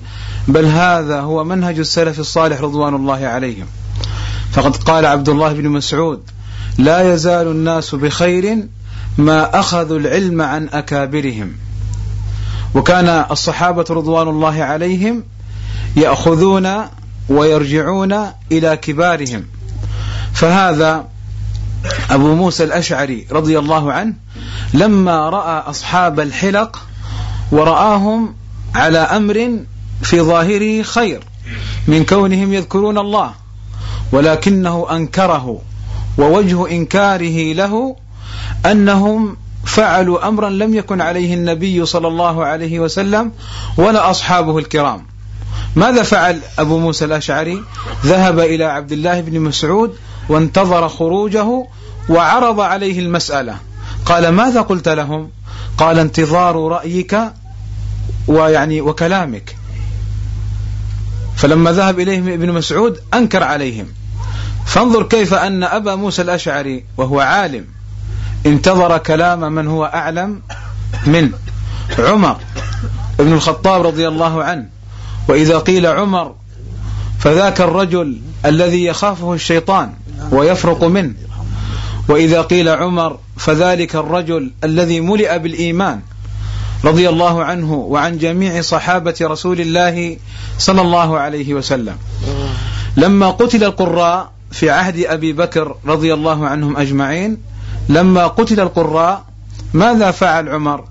بل هذا هو منهج السلف الصالح رضوان الله عليهم. فقد قال عبد الله بن مسعود لا يزال الناس بخير ما أخذوا العلم عن أكابرهم. وكان الصحابة رضوان الله عليهم يأخذون ويرجعون إلى كبارهم. فهذا أبو موسى الأشعري رضي الله عنه لما رأى أصحاب الحلق ورآهم على أمر في ظاهره خير من كونهم يذكرون الله ولكنه أنكره ووجه إنكاره له أنهم فعلوا أمرا لم يكن عليه النبي صلى الله عليه وسلم ولا أصحابه الكرام. ماذا فعل أبو موسى الأشعري؟ ذهب إلى عبد الله بن مسعود وانتظر خروجه وعرض عليه المسألة. قال ماذا قلت لهم؟ قال انتظار رأيك ويعني وكلامك. فلما ذهب إليهم ابن مسعود أنكر عليهم. فانظر كيف أن أبا موسى الأشعري وهو عالم انتظر كلام من هو أعلم من عمر ابن الخطاب رضي الله عنه وإذا قيل عمر فذاك الرجل الذي يخافه الشيطان ويفرق منه. وإذا قيل عمر فذلك الرجل الذي ملئ بالإيمان رضي الله عنه وعن جميع صحابة رسول الله صلى الله عليه وسلم. لما قتل القراء في عهد أبي بكر رضي الله عنهم أجمعين لما قتل القراء ماذا فعل عمر؟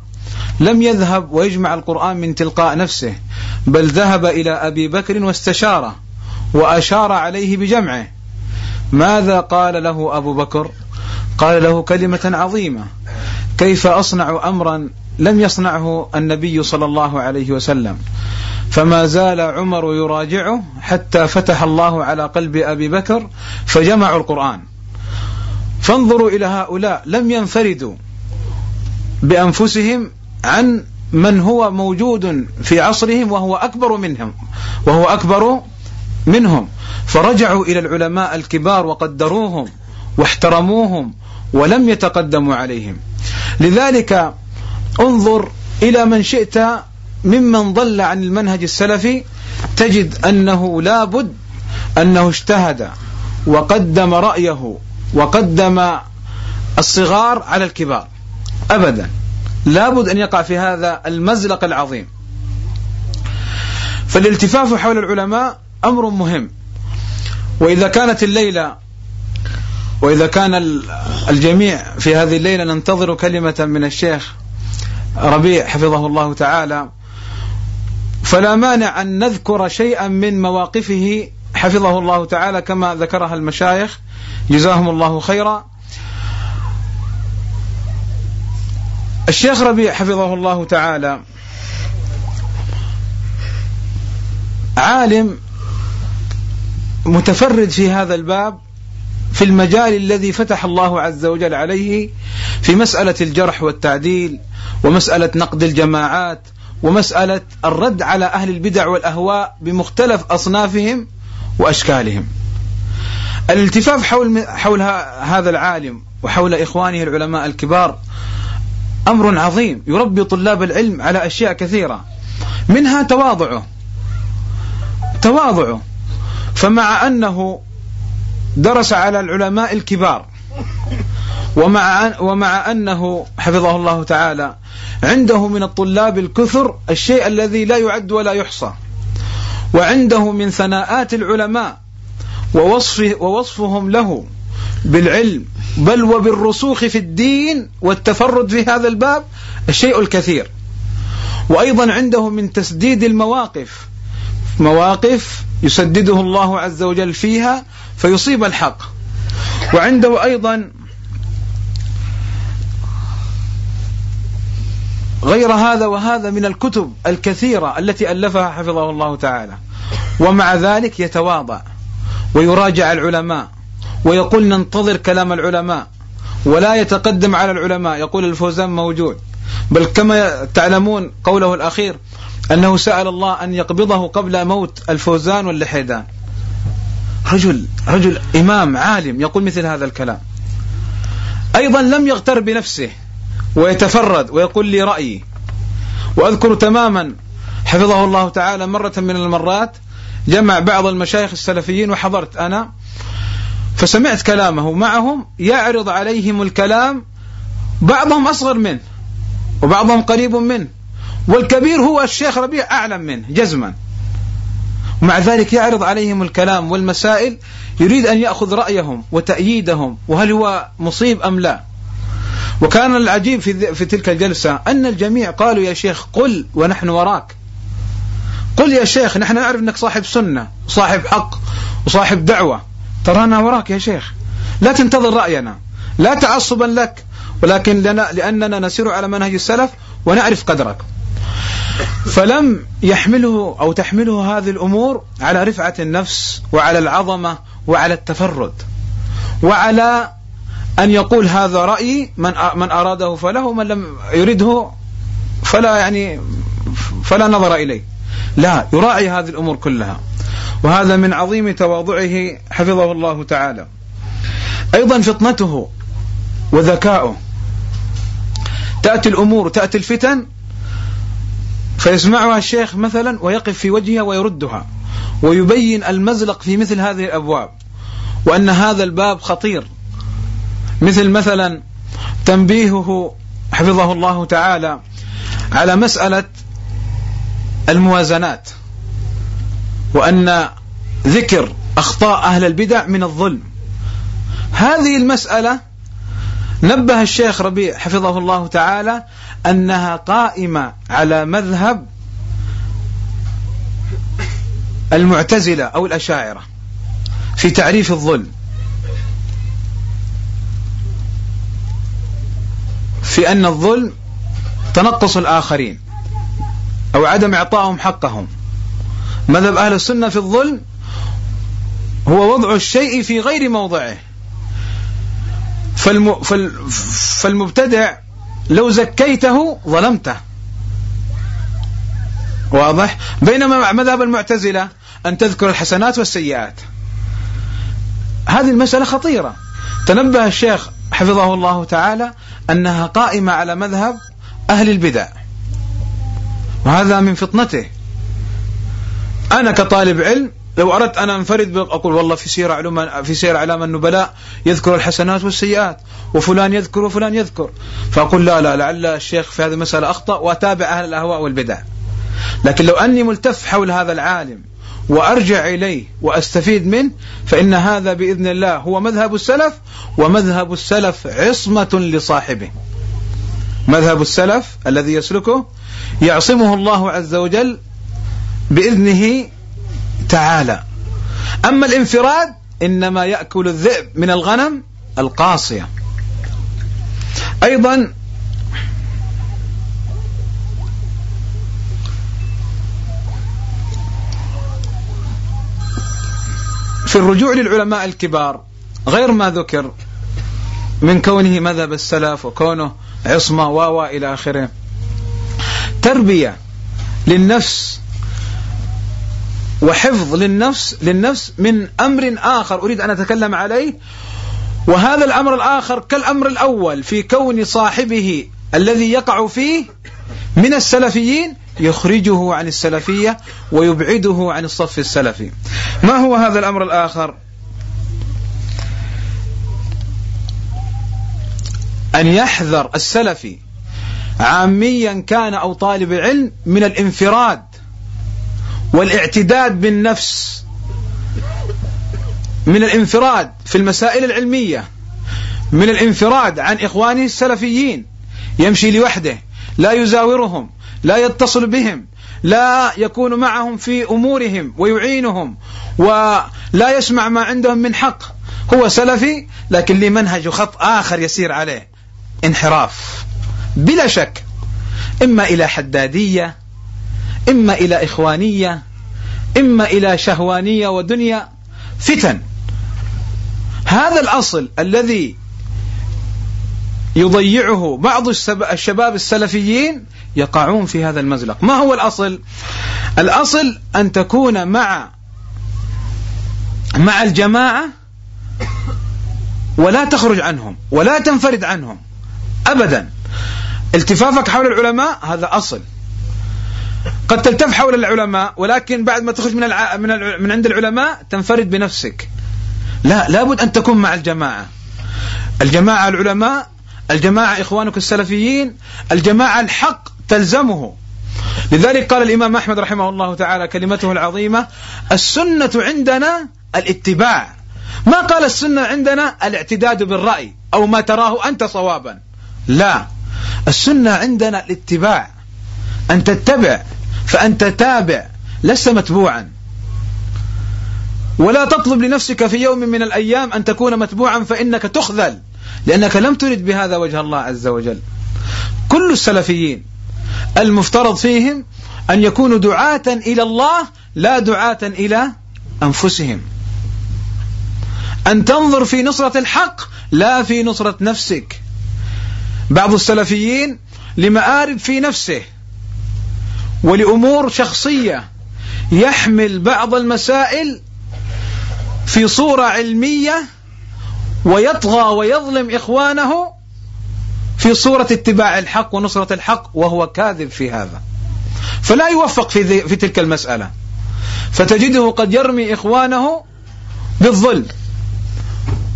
لم يذهب ويجمع القرآن من تلقاء نفسه بل ذهب إلى أبي بكر واستشاره وأشار عليه بجمعه. ماذا قال له أبو بكر؟ قال له كلمة عظيمة. كيف أصنع أمرا لم يصنعه النبي صلى الله عليه وسلم. فما زال عمر يراجعه حتى فتح الله على قلب أبي بكر فجمعوا القرآن. فانظروا إلى هؤلاء لم ينفردوا بأنفسهم عن من هو موجود في عصرهم وهو أكبر منهم وهو أكبر منهم. فرجعوا إلى العلماء الكبار وقدروهم. واحترموهم ولم يتقدموا عليهم. لذلك انظر إلى من شئت ممن ضل عن المنهج السلفي تجد أنه لابد أنه اجتهد وقدم رأيه وقدم الصغار على الكبار. أبدا. لابد أن يقع في هذا المزلق العظيم. فالالتفاف حول العلماء أمر مهم. وإذا كانت الليلة وإذا كان الجميع في هذه الليلة ننتظر كلمة من الشيخ ربيع حفظه الله تعالى. فلا مانع أن نذكر شيئا من مواقفه حفظه الله تعالى كما ذكرها المشايخ. جزاهم الله خيرا. الشيخ ربيع حفظه الله تعالى. عالم متفرد في هذا الباب في المجال الذي فتح الله عز وجل عليه في مسألة الجرح والتعديل ومسألة نقد الجماعات ومسألة الرد على أهل البدع والأهواء بمختلف أصنافهم وأشكالهم. الالتفاف حول حول هذا العالم وحول إخوانه العلماء الكبار أمر عظيم. يربي طلاب العلم على أشياء كثيرة. منها تواضعه. تواضعه. فمع أنه درس على العلماء الكبار. ومع ومع أنه حفظه الله تعالى عنده من الطلاب الكثر الشيء الذي لا يعد ولا يحصى. وعنده من ثناءات العلماء ووصف ووصفهم له بالعلم بل وبالرسوخ في الدين والتفرد في هذا الباب الشيء الكثير. وأيضا عنده من تسديد المواقف. مواقف يسدده الله عز وجل فيها فيصيب الحق. وعنده أيضا غير هذا وهذا من الكتب الكثيرة التي ألفها حفظه الله تعالى. ومع ذلك يتواضع ويراجع العلماء ويقول ننتظر كلام العلماء ولا يتقدم على العلماء. يقول الفوزان موجود. بل كما تعلمون قوله الأخير أنه سأل الله أن يقبضه قبل موت الفوزان واللحيدان. رجل رجل إمام عالم يقول مثل هذا الكلام. أيضا لم يغتر بنفسه ويتفرد ويقول لي رأيي. وأذكر تماما حفظه الله تعالى مرة من المرات جمع بعض المشايخ السلفيين وحضرت أنا فسمعت كلامه معهم يعرض عليهم الكلام بعضهم أصغر منه وبعضهم قريب منه والكبير هو الشيخ ربيع أعلم منه جزما. ومع ذلك يعرض عليهم الكلام والمسائل يريد أن يأخذ رأيهم وتأييدهم وهل هو مصيب أم لا. وكان العجيب في, في تلك الجلسة أن الجميع قالوا يا شيخ قل ونحن وراك. قل يا شيخ نحن نعرف أنك صاحب سنة وصاحب حق وصاحب دعوة. ترانا وراك يا شيخ. لا تنتظر رأينا لا تعصبا لك ولكن لنا لأننا نسير على منهج السلف ونعرف قدرك. فلم يحمله أو تحمله هذه الأمور على رفعة النفس وعلى العظمة وعلى التفرد وعلى أن يقول هذا رأيي من من أراده فله من لم يرده فلا يعني فلا نظر إليه. لا يراعي هذه الأمور كلها. وهذا من عظيم تواضعه حفظه الله تعالى. أيضا فطنته وذكاؤه. تأتي الأمور تأتي الفتن فيسمعها الشيخ مثلا ويقف في وجهها ويردها ويبين المزلق في مثل هذه الأبواب وأن هذا الباب خطير. مثل مثلا تنبيهه حفظه الله تعالى على مسألة الموازنات وأن ذكر أخطاء أهل البدع من الظلم. هذه المسألة نبه الشيخ ربيع حفظه الله تعالى أنها قائمة على مذهب المعتزلة أو الأشاعرة في تعريف الظلم. في أن الظلم تنقص الآخرين أو عدم إعطائهم حقهم. مذهب أهل السنة في الظلم هو وضع الشيء في غير موضعه. فالم... فال... فالمبتدع لو زكيته ظلمته. واضح؟ بينما مذهب المعتزلة أن تذكر الحسنات والسيئات. هذه المسألة خطيرة. تنبه الشيخ حفظه الله تعالى أنها قائمة على مذهب أهل البدع. وهذا من فطنته. أنا كطالب علم لو أردت أن أنفرد أقول والله في سير علوم في سير أعلام النبلاء يذكر الحسنات والسيئات وفلان يذكر وفلان يذكر. فأقول لا لا لعل الشيخ في هذه المسألة أخطأ وأتابع أهل الأهواء والبدع. لكن لو أني ملتف حول هذا العالم وأرجع إليه وأستفيد منه فإن هذا بإذن الله هو مذهب السلف ومذهب السلف عصمة لصاحبه. مذهب السلف الذي يسلكه يعصمه الله عز وجل بإذنه تعالى. أما الانفراد إنما يأكل الذئب من الغنم القاصية. أيضا في الرجوع للعلماء الكبار غير ما ذكر من كونه مذهب السلف وكونه عصمة و إلى آخره. تربية للنفس وحفظ للنفس للنفس من أمر آخر أريد أن أتكلم عليه. وهذا الأمر الآخر كالأمر الأول في كون صاحبه الذي يقع فيه من السلفيين يخرجه عن السلفية ويبعده عن الصف السلفي. ما هو هذا الأمر الآخر؟ أن يحذر السلفي عاميا كان أو طالب علم من الانفراد. والاعتداد بالنفس من الانفراد في المسائل العلمية من الانفراد عن إخوانه السلفيين يمشي لوحده لا يزاورهم لا يتصل بهم لا يكون معهم في أمورهم ويعينهم ولا يسمع ما عندهم من حق. هو سلفي لكن لي منهج وخط آخر يسير عليه انحراف بلا شك. إما إلى حدادية إما إلى إخوانية إما إلى شهوانية ودنيا فتن. هذا الأصل الذي يضيعه بعض الشباب السلفيين يقعون في هذا المزلق. ما هو الأصل؟ الأصل أن تكون مع مع الجماعة ولا تخرج عنهم ولا تنفرد عنهم أبدا. التفافك حول العلماء هذا أصل. قد تلتف حول العلماء ولكن بعد ما تخرج من الع... من, ال... من عند العلماء تنفرد بنفسك. لا لابد أن تكون مع الجماعة. الجماعة العلماء الجماعة إخوانك السلفيين الجماعة الحق تلزمه. لذلك قال الإمام أحمد رحمه الله تعالى كلمته العظيمة السنة عندنا الاتباع. ما قال السنة عندنا الاعتداد بالرأي أو ما تراه أنت صوابا؟ لا. السنة عندنا الاتباع أن تتبع فأنت تابع لست متبوعا. ولا تطلب لنفسك في يوم من الأيام أن تكون متبوعا فإنك تخذل لأنك لم ترد بهذا وجه الله عز وجل. كل السلفيين المفترض فيهم أن يكونوا دعاة إلى الله لا دعاة إلى أنفسهم. أن تنظر في نصرة الحق لا في نصرة نفسك. بعض السلفيين لمآرب في نفسه ولأمور شخصية يحمل بعض المسائل في صورة علمية ويطغى ويظلم إخوانه في صورة اتباع الحق ونصرة الحق وهو كاذب في هذا. فلا يوفق في, في تلك المسألة. فتجده قد يرمي إخوانه بالظلم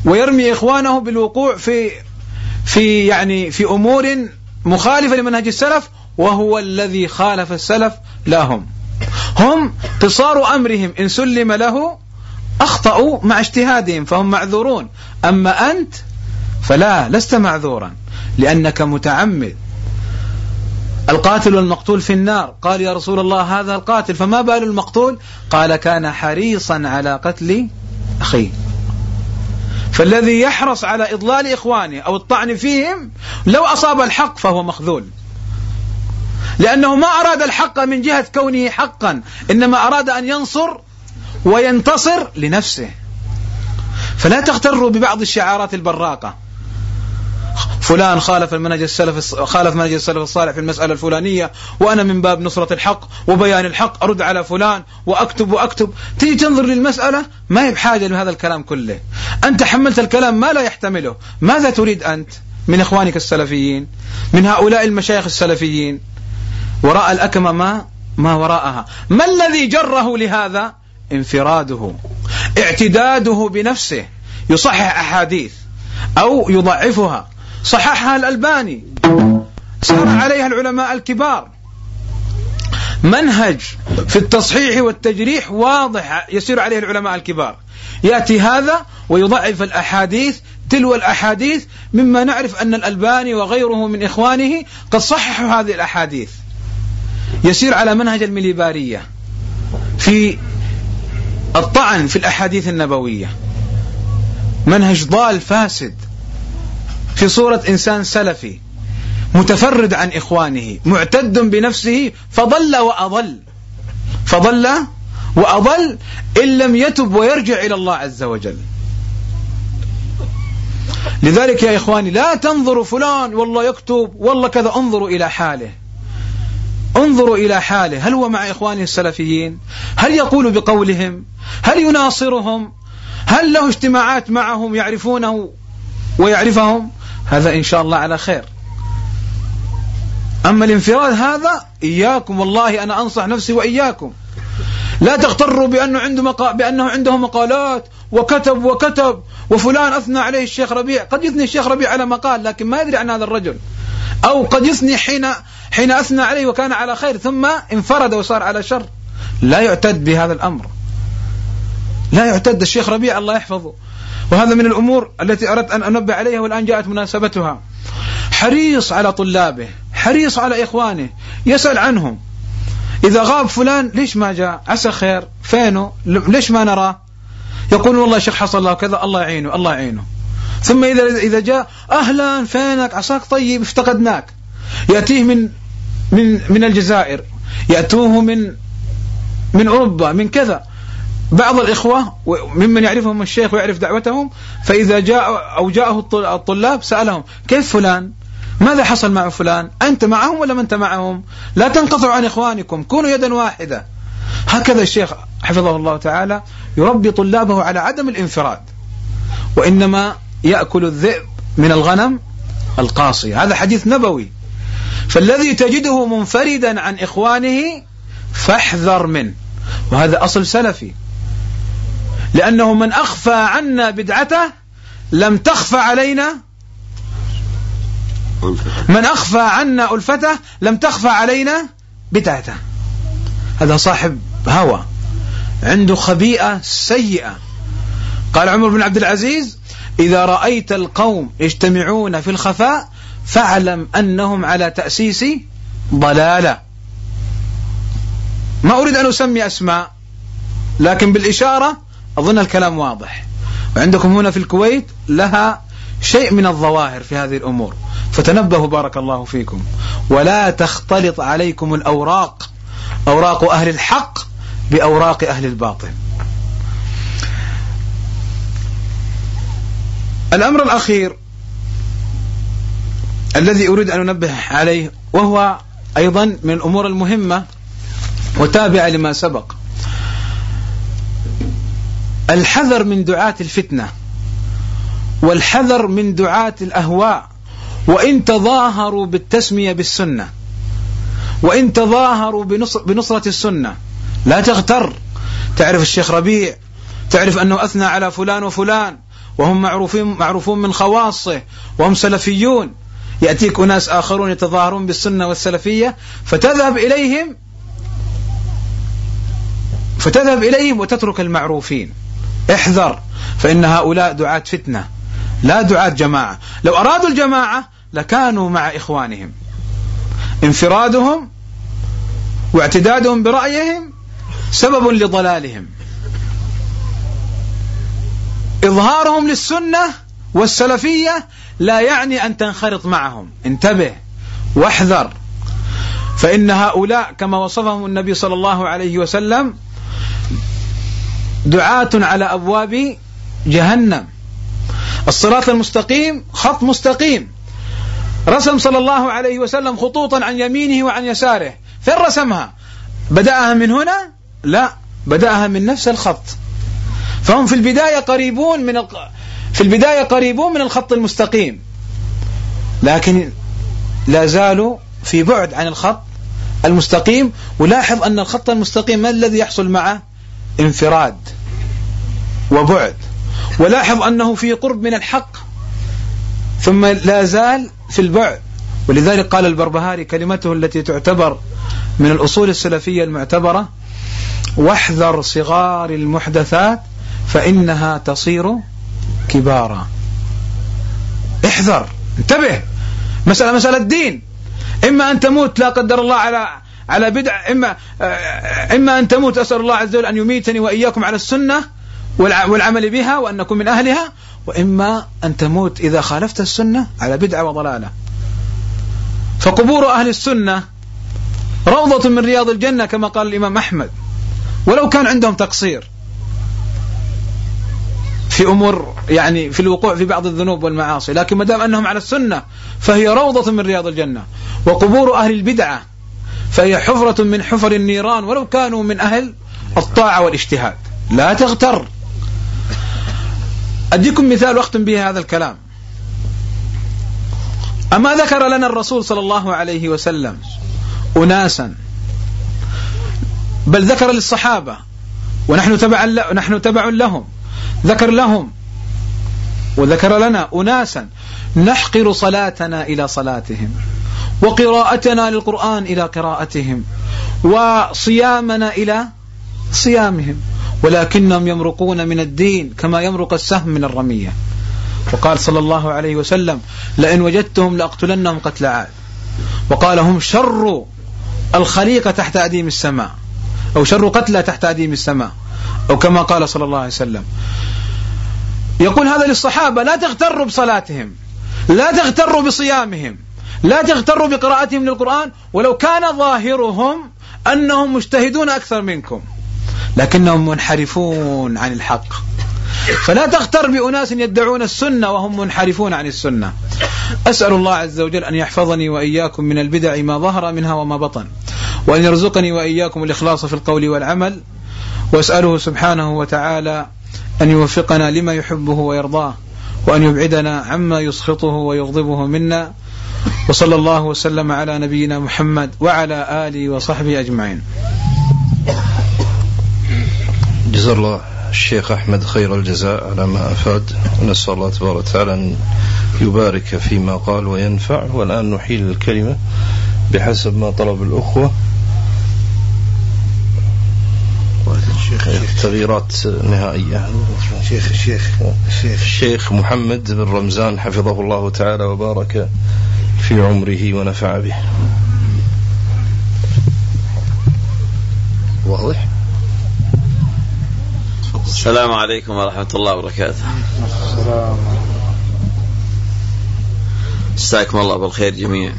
ويرمي إخوانه بالوقوع في في يعني في أمور مخالفة لمنهج السلف وهو الذي خالف السلف لا هم. هم قصار أمرهم إن سلم له أخطأوا مع اجتهادهم فهم معذورون. أما أنت فلا لست معذورا لأنك متعمد. القاتل والمقتول في النار قال يا رسول الله هذا القاتل فما بال المقتول؟ قال كان حريصا على قتل أخيه. فالذي يحرص على إضلال إخوانه أو الطعن فيهم لو أصاب الحق فهو مخذول. لأنه ما أراد الحق من جهة كونه حقا إنما أراد أن ينصر وينتصر لنفسه. فلا تغتروا ببعض الشعارات البراقة. فلان خالف المنهج السلف خالف منهج السلف الصالح في المسألة الفلانية وأنا من باب نصرة الحق وبيان الحق أرد على فلان وأكتب وأكتب. تيجي تنظر للمسألة ما هي بحاجة لهذا الكلام كله. أنت حملت الكلام ما لا يحتمله. ماذا تريد أنت من إخوانك السلفيين؟ من هؤلاء المشايخ السلفيين؟ وراء الأكمة ما ما وراءها. ما الذي جره لهذا؟ انفراده. اعتداده بنفسه. يصحح أحاديث. أو يضعفها. صححها الألباني. سار عليها العلماء الكبار. منهج في التصحيح والتجريح واضح يسير عليه العلماء الكبار. يأتي هذا ويضعف الأحاديث تلو الأحاديث مما نعرف أن الألباني وغيره من إخوانه قد صححوا هذه الأحاديث. يسير على منهج المليبارية في الطعن في الأحاديث النبوية. منهج ضال فاسد. في صورة إنسان سلفي متفرد عن إخوانه معتد بنفسه فضل وأضل. فضل وأضل إن لم يتب ويرجع إلى الله عز وجل. لذلك يا إخواني لا تنظروا فلان والله يكتب والله كذا انظروا إلى حاله. انظروا إلى حاله. هل هو مع إخوانه السلفيين؟ هل يقول بقولهم؟ هل يناصرهم؟ هل له اجتماعات معهم يعرفونه ويعرفهم؟ هذا إن شاء الله على خير. أما الانفراد هذا إياكم والله أنا أنصح نفسي وإياكم. لا تغتروا بأنه عنده مقا... بأنه عنده مقالات وكتب وكتب وفلان أثنى عليه الشيخ ربيع. قد يثني الشيخ ربيع على مقال لكن ما يدري عن هذا الرجل. أو قد يثني حين حين أثنى عليه وكان على خير ثم انفرد وصار على شر. لا يعتد بهذا الأمر. لا يعتد. الشيخ ربيع الله يحفظه. وهذا من الأمور التي أردت أن أنبه عليها والآن جاءت مناسبتها. حريص على طلابه حريص على إخوانه يسأل عنهم. إذا غاب فلان ليش ما جاء؟ عسى خير. فينه؟ ليش ما نراه؟ يقول والله شيخ حصل الله كذا الله يعينه الله يعينه. ثم إذا إذا جاء أهلا فينك؟ عساك طيب افتقدناك. يأتيه من من من الجزائر يأتوه من من أوروبا من كذا. بعض الإخوة ممن يعرفهم الشيخ ويعرف دعوتهم فإذا جاء أو جاءه الطلاب سألهم كيف فلان؟ ماذا حصل مع فلان؟ أنت معهم ولا أنت معهم؟ لا تنقطعوا عن إخوانكم كونوا يدا واحدة. هكذا الشيخ حفظه الله تعالى يربي طلابه على عدم الانفراد وإنما يأكل الذئب من الغنم القاصية. هذا حديث نبوي. فالذي تجده منفردا عن إخوانه فاحذر منه. وهذا أصل سلفي. لأنه من أخفى عنا بدعته لم تخفى علينا من أخفى عنا ألفته لم تخفى علينا بدعته. هذا صاحب هوى عنده خبيئة سيئة. قال عمر بن عبد العزيز إذا رأيت القوم يجتمعون في الخفاء فاعلم أنهم على تأسيس ضلالة. ما أريد أن أسمي أسماء لكن بالإشارة أظن الكلام واضح. وعندكم هنا في الكويت لها شيء من الظواهر في هذه الأمور. فتنبهوا بارك الله فيكم. ولا تختلط عليكم الأوراق. أوراق أهل الحق بأوراق أهل الباطل. الأمر الأخير الذي أريد أن أنبه عليه وهو أيضا من الأمور المهمة وتابعة لما سبق. الحذر من دعاة الفتنة والحذر من دعاة الأهواء وإن تظاهروا بالتسمية بالسنة وإن تظاهروا بنصرة السنة. لا تغتر. تعرف الشيخ ربيع تعرف أنه أثنى على فلان وفلان وهم معروفين معروفون من خواصه وهم سلفيون. يأتيك أناس آخرون يتظاهرون بالسنة والسلفية فتذهب إليهم فتذهب إليهم وتترك المعروفين. احذر فإن هؤلاء دعاة فتنة لا دعاة جماعة. لو أرادوا الجماعة لكانوا مع إخوانهم. انفرادهم واعتدادهم برأيهم سبب لضلالهم. إظهارهم للسنة والسلفية لا يعني أن تنخرط معهم. انتبه. واحذر. فإن هؤلاء كما وصفهم النبي صلى الله عليه وسلم دعاة على أبواب جهنم. الصراط المستقيم خط مستقيم. رسم صلى الله عليه وسلم خطوطا عن يمينه وعن يساره. فين رسمها؟ بدأها من هنا؟ لا بدأها من نفس الخط. فهم في البداية قريبون من في البداية قريبون من الخط المستقيم لكن لا زالوا في بعد عن الخط المستقيم. ولاحظ أن الخط المستقيم ما الذي يحصل معه؟ انفراد وبعد. ولاحظ أنه في قرب من الحق ثم لا زال في البعد. ولذلك قال البربهاري كلمته التي تعتبر من الأصول السلفية المعتبرة واحذر صغار المحدثات فإنها تصير كبارا. احذر. انتبه. مسألة مسألة دين إما أن تموت لا قدر الله على على بدع. إما إما أن تموت. أسأل الله عز وجل أن يميتني وإياكم على السنة والعمل بها وأن نكون من أهلها. وإما أن تموت إذا خالفت السنة على بدعة وضلالة. فقبور أهل السنة روضة من رياض الجنة كما قال الإمام أحمد. ولو كان عندهم تقصير. في أمور يعني في الوقوع في بعض الذنوب والمعاصي لكن ما دام أنهم على السنة فهي روضة من رياض الجنة وقبور أهل البدعة فهي حفرة من حفر النيران ولو كانوا من أهل الطاعة والاجتهاد. لا تغتر. أديكم مثال وأختم به هذا الكلام. أما ذكر لنا الرسول صلى الله عليه وسلم أناسا بل ذكر للصحابة ونحن تبع نحن تبع لهم. ذكر لهم وذكر لنا أناسا. نحقر صلاتنا إلى صلاتهم وقراءتنا للقرآن إلى قراءتهم وصيامنا إلى صيامهم. ولكنهم يمرقون من الدين كما يمرق السهم من الرمية. وقال صلى الله عليه وسلم لئن وجدتهم لأقتلنهم قتل عاد. وقال هم شر الخليقة تحت أديم السماء أو شر قتلى تحت أديم السماء. أو كما قال صلى الله عليه وسلم. يقول هذا للصحابة لا تغتروا بصلاتهم لا تغتروا بصيامهم لا تغتروا بقراءتهم للقرآن ولو كان ظاهرهم أنهم مجتهدون أكثر منكم لكنهم منحرفون عن الحق. فلا تغتر بأناس يدعون السنة وهم منحرفون عن السنة. أسأل الله عز وجل أن يحفظني وإياكم من البدع ما ظهر منها وما بطن وأن يرزقني وإياكم الإخلاص في القول والعمل وأسأله سبحانه وتعالى أن يوفقنا لما يحبه ويرضاه وأن يبعدنا عما يسخطه ويغضبه منا وصلى الله وسلم على نبينا محمد وعلى آله وصحبه أجمعين. جزا الله الشيخ أحمد خير الجزاء على ما أفاد ونسأل الله تبارك وتعالى أن يبارك فيما قال وينفع والآن نحيل الكلمة بحسب ما طلب الأخوة. تغييرات نهائية. شيخ الشيخ الشيخ الشيخ محمد بن رمزان حفظه الله تعالى وبارك في عمره ونفع به. واضح؟ السلام عليكم ورحمة الله وبركاته. السلام مساكم الله بالخير جميعا.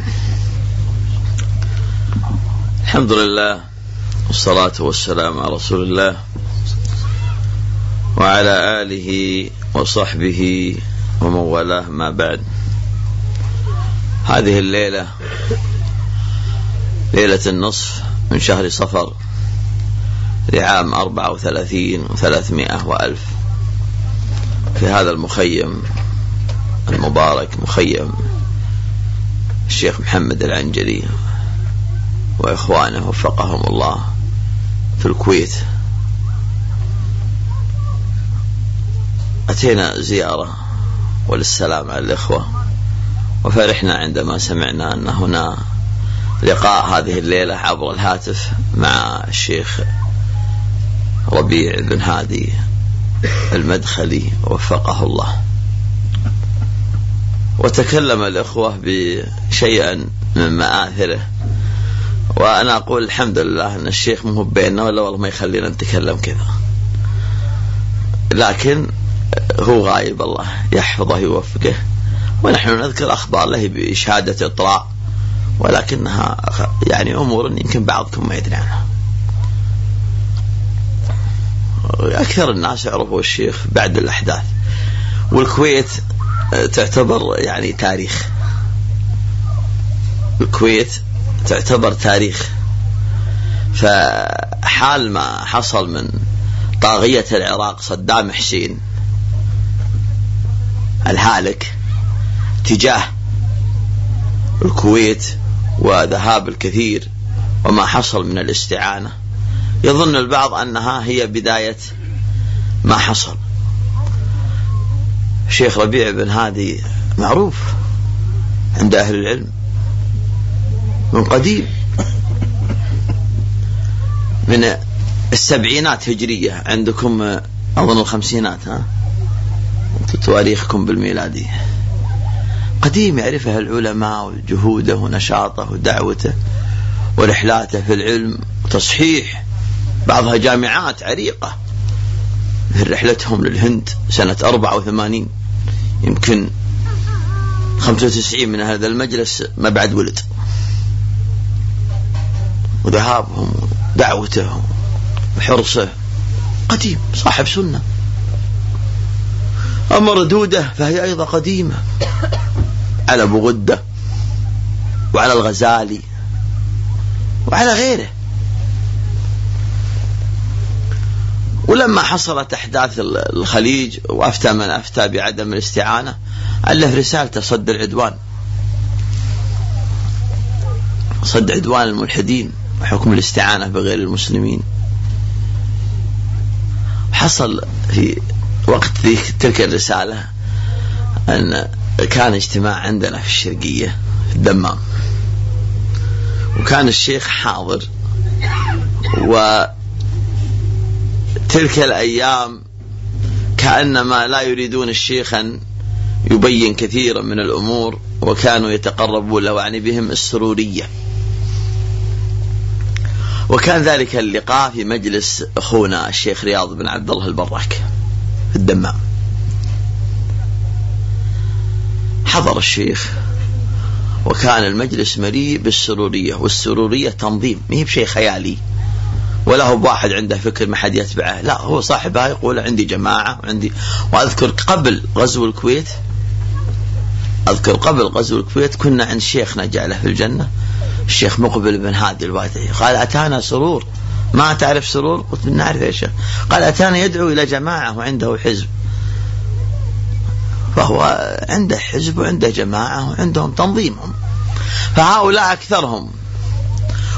الحمد لله والصلاة والسلام على رسول الله وعلى آله وصحبه ومن والاه ما بعد. هذه الليلة ليلة النصف من شهر صفر لعام أربعة وثلاثين وثلاثمائة وألف. في هذا المخيم المبارك مخيم الشيخ محمد العنجلي وإخوانه وفقهم الله. في الكويت. أتينا زيارة وللسلام على الإخوة. وفرحنا عندما سمعنا أن هنا لقاء هذه الليلة عبر الهاتف مع الشيخ ربيع بن هادي المدخلي وفقه الله. وتكلم الإخوة بشيئا من مآثره. وأنا أقول الحمد لله أن الشيخ مو بيننا ولا والله ما يخلينا نتكلم كذا. لكن هو غايب الله يحفظه يوفقه ونحن نذكر أخبار له بشهادة إطراء ولكنها يعني أمور يمكن بعضكم ما يدري عنها. أكثر الناس يعرفوا الشيخ بعد الأحداث. والكويت تعتبر يعني تاريخ. الكويت تعتبر تاريخ. فحال ما حصل من طاغية العراق صدام حسين الهالك تجاه الكويت وذهاب الكثير وما حصل من الاستعانة يظن البعض أنها هي بداية ما حصل. الشيخ ربيع بن هادي معروف عند أهل العلم. من قديم. من السبعينات هجرية. عندكم أظن الخمسينات ها؟ تواريخكم بالميلادي. قديم يعرفها العلماء وجهوده ونشاطه ودعوته ورحلاته في العلم. وتصحيح بعضها جامعات عريقة. مثل رحلتهم للهند سنة 84 يمكن 95 من هذا المجلس ما بعد ولد. وذهابهم ودعوتهم وحرصه. قديم صاحب سنة. أما ردودة فهي أيضا قديمة. على أبو غدة وعلى الغزالي وعلى غيره. ولما حصلت أحداث الخليج وأفتى من أفتى بعدم الاستعانة ألف رسالته صد العدوان. صد عدوان الملحدين. وحكم الاستعانة بغير المسلمين. حصل في وقت تلك الرسالة أن كان اجتماع عندنا في الشرقية في الدمام. وكان الشيخ حاضر وتلك الأيام كأنما لا يريدون الشيخ أن يبين كثيرا من الأمور وكانوا يتقربون له يعني بهم السرورية. وكان ذلك اللقاء في مجلس أخونا الشيخ رياض بن عبد الله البراك في الدمام. حضر الشيخ وكان المجلس مليء بالسرورية والسرورية تنظيم ما هي بشيء خيالي. ولا هو واحد عنده فكر ما حد يتبعه. لا هو صاحبها يقول عندي جماعة وعندي وأذكر قبل غزو الكويت أذكر قبل غزو الكويت كنا عند شيخنا جعله في الجنة. الشيخ مقبل بن هادي الوادعي قال أتانا سرور. ما تعرف سرور؟ قلت نعرف يا شيخ قال أتانا يدعو إلى جماعة وعنده حزب. فهو عنده حزب وعنده جماعة وعندهم تنظيمهم. فهؤلاء أكثرهم.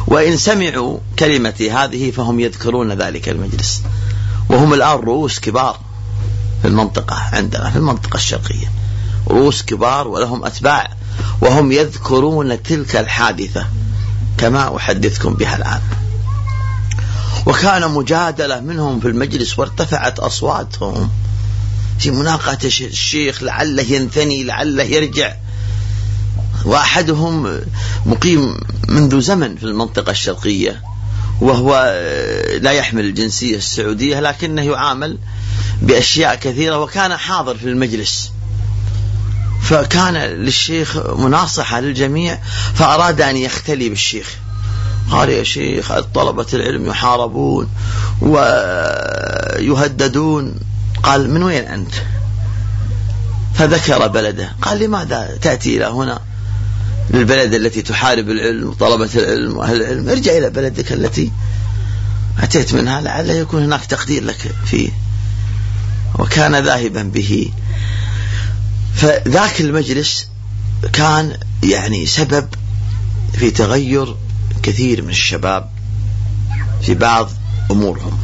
وإن سمعوا كلمتي هذه فهم يذكرون ذلك المجلس. وهم الآن رؤوس كبار في المنطقة عندنا في المنطقة الشرقية. رؤوس كبار ولهم أتباع. وهم يذكرون تلك الحادثة كما أحدثكم بها الآن. وكان مجادلة منهم في المجلس وارتفعت أصواتهم. في مناقشة الشيخ لعله ينثني لعله يرجع. وأحدهم مقيم منذ زمن في المنطقة الشرقية وهو لا يحمل الجنسية السعودية لكنه يعامل بأشياء كثيرة وكان حاضر في المجلس. فكان للشيخ مناصحة للجميع فأراد أن يختلي بالشيخ. قال يا شيخ طلبة العلم يحاربون ويهددون. قال من وين أنت؟ فذكر بلده. قال لماذا تأتي إلى هنا؟ للبلد التي تحارب العلم وطلبة العلم وأهل العلم. ارجع إلى بلدك التي أتيت منها لعل يكون هناك تقدير لك فيه. وكان ذاهبا به. فذاك المجلس كان يعني سبب في تغير كثير من الشباب في بعض أمورهم.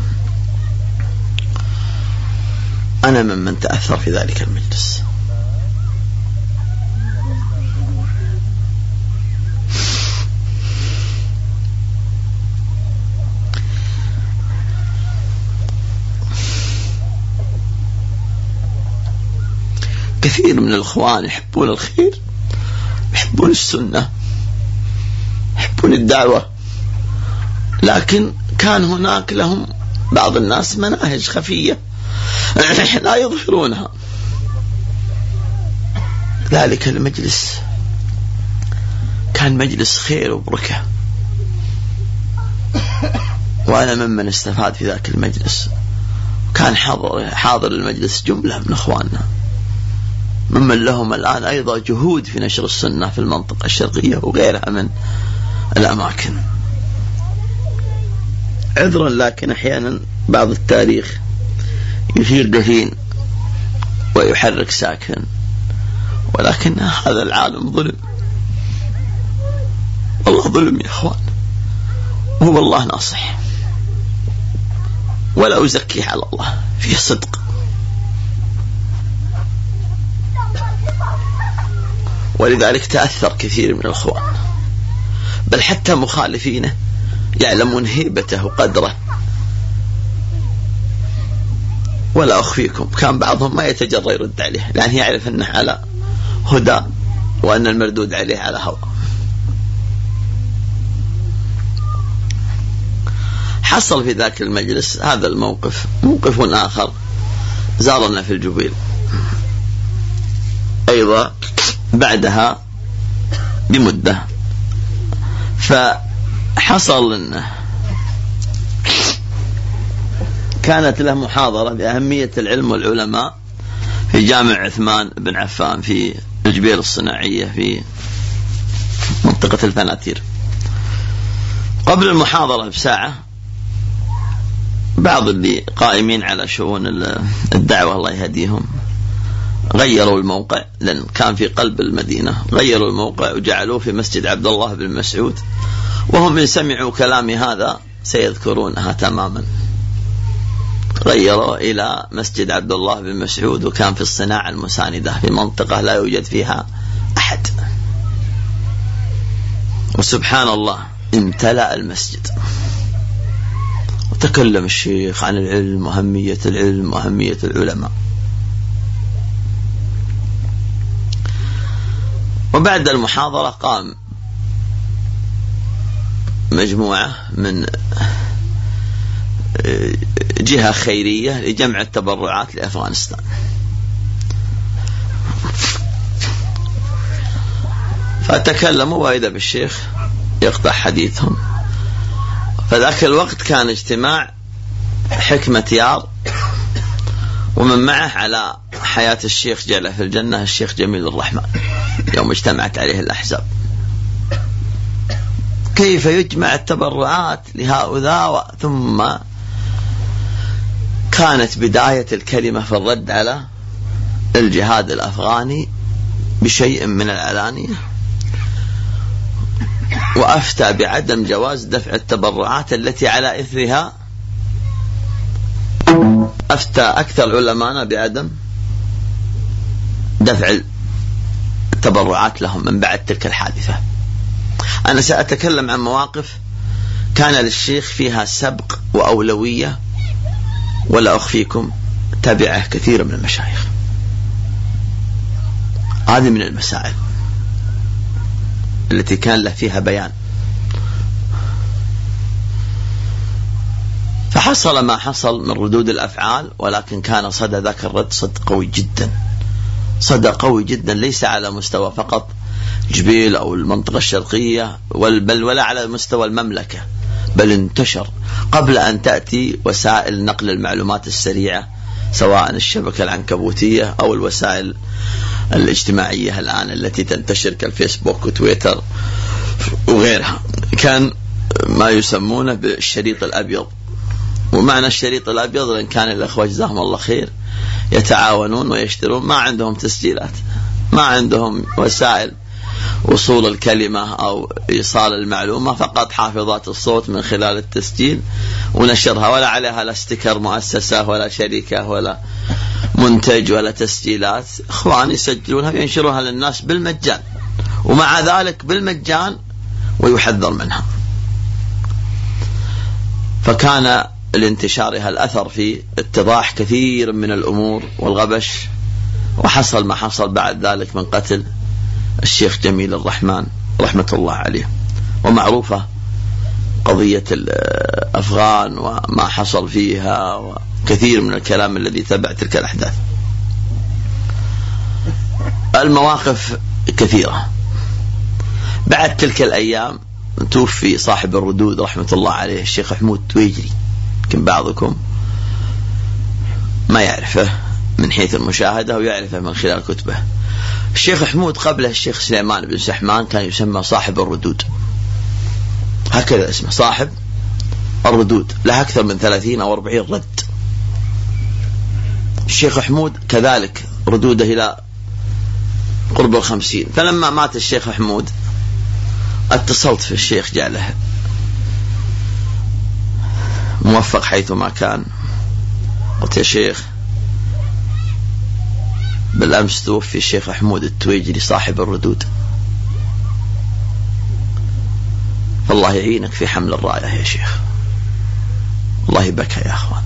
أنا ممن تأثر في ذلك المجلس. كثير من الإخوان يحبون الخير يحبون السنة يحبون الدعوة. لكن كان هناك لهم بعض الناس مناهج خفية [clears throat] لا يظهرونها ذلك المجلس. كان مجلس خير وبركة. وأنا ممن استفاد في ذاك المجلس. كان حاضر حاضر المجلس جملة من إخواننا. ممن لهم الآن أيضا جهود في نشر السنة في المنطقة الشرقية وغيرها من الأماكن. عذرا لكن أحيانا بعض التاريخ يثير دفين ويحرك ساكن. ولكن هذا العالم ظلم. والله ظلم يا إخوان. هو الله ناصح. ولا أزكيه على الله. فيه صدق. ولذلك تأثر كثير من الأخوان. بل حتى مخالفينه يعلمون هيبته وقدره. ولا أخفيكم كان بعضهم ما يتجرى يرد عليه لأن يعرف أنه على هدى وأن المردود عليه على هوى. حصل في ذاك المجلس هذا الموقف موقف آخر زارنا في الجبيل. أيضا بعدها بمدة. فحصل أنه كانت له محاضرة بأهمية العلم والعلماء في جامع عثمان بن عفان في الجبيل الصناعية في منطقة الفناتير. قبل المحاضرة بساعة بعض اللي قائمين على شؤون الدعوة الله يهديهم. غيروا الموقع لأن كان في قلب المدينة. غيروا الموقع وجعلوه في مسجد عبد الله بن مسعود. وهم إن سمعوا كلامي هذا سيذكرونها تماما. غيروا إلى مسجد عبد الله بن مسعود وكان في الصناعة المساندة في منطقة لا يوجد فيها أحد. وسبحان الله امتلأ المسجد. وتكلم الشيخ عن العلم وأهمية العلم وأهمية العلماء. وبعد المحاضرة قام مجموعة من جهة خيرية لجمع التبرعات لأفغانستان. فتكلموا وإذا بالشيخ يقطع حديثهم. فذاك الوقت كان اجتماع حكمة يار ومن معه على حياة الشيخ جعله في الجنة الشيخ جميل الرحمن يوم اجتمعت عليه الأحزاب. كيف يجمع التبرعات لهؤلاء ثم كانت بداية الكلمة في الرد على الجهاد الأفغاني بشيء من العلانية؟ وأفتى بعدم جواز دفع التبرعات التي على إثرها أفتى أكثر علماءنا بعدم دفع التبرعات لهم من بعد تلك الحادثة. أنا سأتكلم عن مواقف كان للشيخ فيها سبق وأولوية ولا أخفيكم تبعه كثير من المشايخ. هذه من المسائل التي كان له فيها بيان. فحصل ما حصل من ردود الأفعال ولكن كان صدى ذاك الرد صد قوي جدا. صدى قوي جدا ليس على مستوى فقط جبيل أو المنطقة الشرقية بل ولا على مستوى المملكة بل انتشر. قبل أن تأتي وسائل نقل المعلومات السريعة سواء الشبكة العنكبوتية أو الوسائل الاجتماعية الآن التي تنتشر كالفيسبوك وتويتر وغيرها كان ما يسمونه بالشريط الأبيض. ومعنى الشريط الأبيض لأن كان الأخوة جزاهم الله خير يتعاونون ويشترون. ما عندهم تسجيلات ما عندهم وسائل وصول الكلمة أو إيصال المعلومة فقط حافظات الصوت من خلال التسجيل ونشرها. ولا عليها لا استكر مؤسسة ولا شركة ولا منتج ولا تسجيلات. إخوان يسجلونها وينشرونها للناس بالمجان ومع ذلك بالمجان ويحذر منها. فكان لانتشارها الأثر في اتضاح كثير من الأمور والغبش وحصل ما حصل بعد ذلك من قتل الشيخ جميل الرحمن رحمة الله عليه. ومعروفة قضية الأفغان وما حصل فيها وكثير من الكلام الذي تبع تلك الأحداث. المواقف كثيرة. بعد تلك الأيام توفي صاحب الردود رحمة الله عليه الشيخ حمود تويجري. يمكن بعضكم ما يعرفه من حيث المشاهدة ويعرفه من خلال كتبه. الشيخ حمود قبله الشيخ سليمان بن سحمان كان يسمى صاحب الردود. هكذا اسمه صاحب الردود. له أكثر من ثلاثين أو أربعين رد. الشيخ حمود كذلك ردوده إلى قرب الخمسين. فلما مات الشيخ حمود اتصلت في الشيخ جعله موفق حيثما كان. قلت يا شيخ بالأمس توفي الشيخ حمود التويجري صاحب الردود. فالله يعينك في حمل الراية يا شيخ. والله بكى يا أخوان.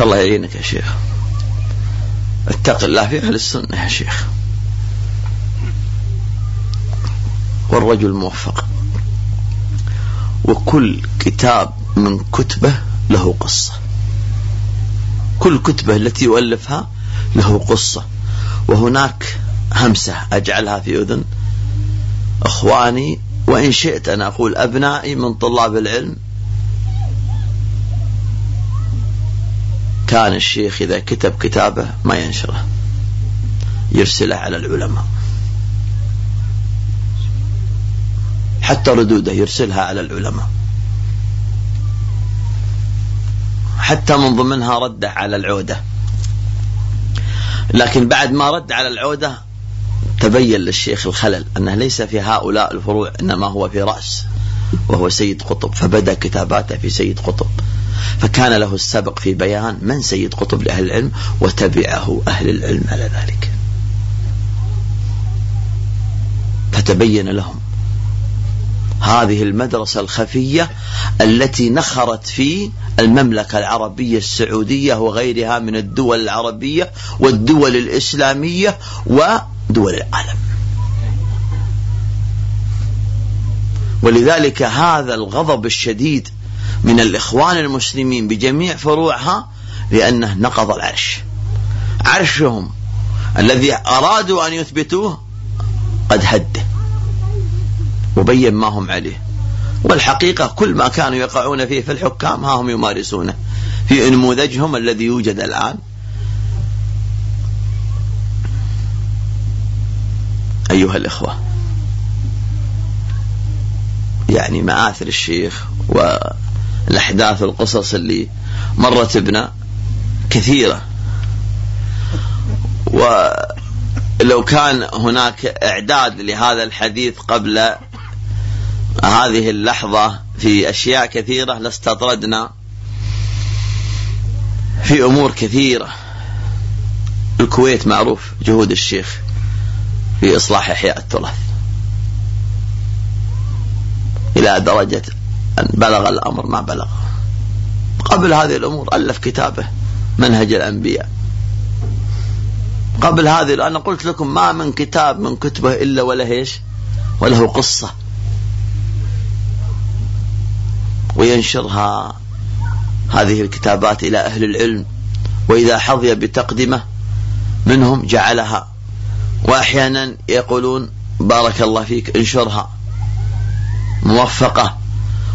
الله يعينك يا شيخ. اتق الله في أهل السنة يا شيخ. والرجل موفق. وكل كتاب من كتبة له قصة. كل كتبة التي يؤلفها له قصة. وهناك همسة أجعلها في أذن. أخواني وإن شئت أن أقول أبنائي من طلاب العلم. كان الشيخ إذا كتب كتابه ما ينشره. يرسله على العلماء. حتى ردوده يرسلها على العلماء. حتى من ضمنها رده على العودة. لكن بعد ما رد على العودة تبين للشيخ الخلل أنه ليس في هؤلاء الفروع إنما هو في رأس وهو سيد قطب. فبدأ كتاباته في سيد قطب. فكان له السبق في بيان من سيد قطب لأهل العلم وتبعه أهل العلم على ذلك. فتبين لهم هذه المدرسة الخفية التي نخرت في المملكة العربية السعودية وغيرها من الدول العربية والدول الإسلامية ودول العالم. ولذلك هذا الغضب الشديد من الإخوان المسلمين بجميع فروعها لأنه نقض العرش. عرشهم الذي أرادوا أن يثبتوه قد هده وبين ما هم عليه. والحقيقة كل ما كانوا يقعون فيه في الحكام ها هم يمارسونه. في نموذجهم الذي يوجد الآن. أيها الإخوة يعني مآثر الشيخ والأحداث والقصص اللي مرت بنا كثيرة. ولو كان هناك إعداد لهذا الحديث قبل هذه اللحظة في أشياء كثيرة لاستطردنا في أمور كثيرة. الكويت معروف جهود الشيخ في إصلاح إحياء التراث إلى درجة أن بلغ الأمر ما بلغ. قبل هذه الأمور ألف كتابه منهج الأنبياء. قبل هذه أنا قلت لكم ما من كتاب من كتبه إلا وله إيش؟ وله قصة. وينشرها هذه الكتابات إلى أهل العلم وإذا حظي بتقدمة منهم جعلها. وأحيانا يقولون بارك الله فيك انشرها. موفقة.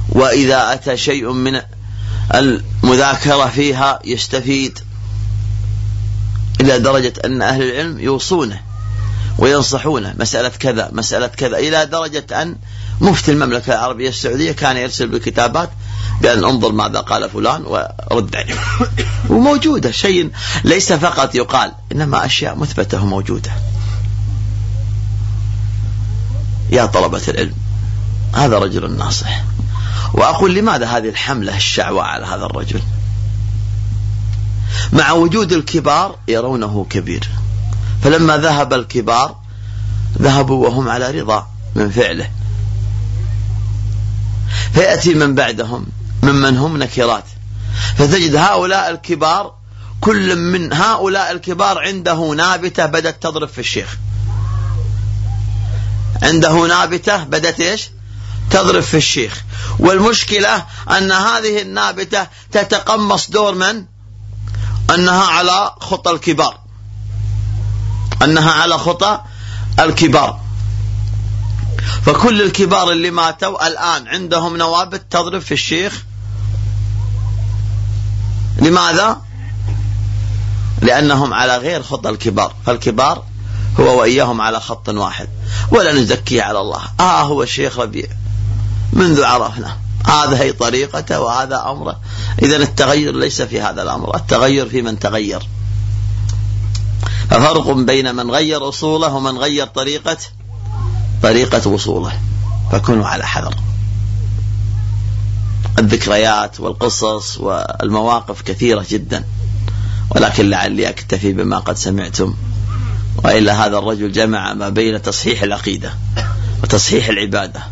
وإذا أتى شيء من المذاكرة فيها يستفيد إلى درجة أن أهل العلم يوصونه وينصحونه مسألة كذا مسألة كذا. إلى درجة أن مفتي المملكة العربية السعودية كان يرسل بالكتابات بأن انظر ماذا قال فلان ورد عليه. [coughs] وموجودة. شيء ليس فقط يقال إنما أشياء مثبتة وموجودة. يا طلبة العلم هذا رجل ناصح. وأقول لماذا هذه الحملة الشعواء على هذا الرجل؟ مع وجود الكبار يرونه كبير. فلما ذهب الكبار ذهبوا وهم على رضا من فعله. فيأتي من بعدهم ممن هم نكرات. فتجد هؤلاء الكبار كل من هؤلاء الكبار عنده نابتة بدأت تضرب في الشيخ. عنده نابتة بدأت إيش؟ تضرب في الشيخ. والمشكلة أن هذه النابتة تتقمص دور من؟ أنها على خطى الكبار. أنها على خطى الكبار. فكل الكبار اللي ماتوا الآن عندهم نوابت تضرب في الشيخ؟ لماذا؟ لأنهم على غير خطى الكبار فالكبار هو وإياهم على خط واحد. ولا نزكيه على الله. آه هو الشيخ ربيع. منذ عرفنا. هذا هي طريقته وهذا أمره. إذا التغير ليس في هذا الأمر. التغير في من تغير. ففرق بين من غير أصوله ومن غير طريقة طريقة وصوله فكونوا على حذر. الذكريات والقصص والمواقف كثيرة جدا ولكن لعلي أكتفي بما قد سمعتم. وإلا هذا الرجل جمع ما بين تصحيح العقيدة وتصحيح العبادة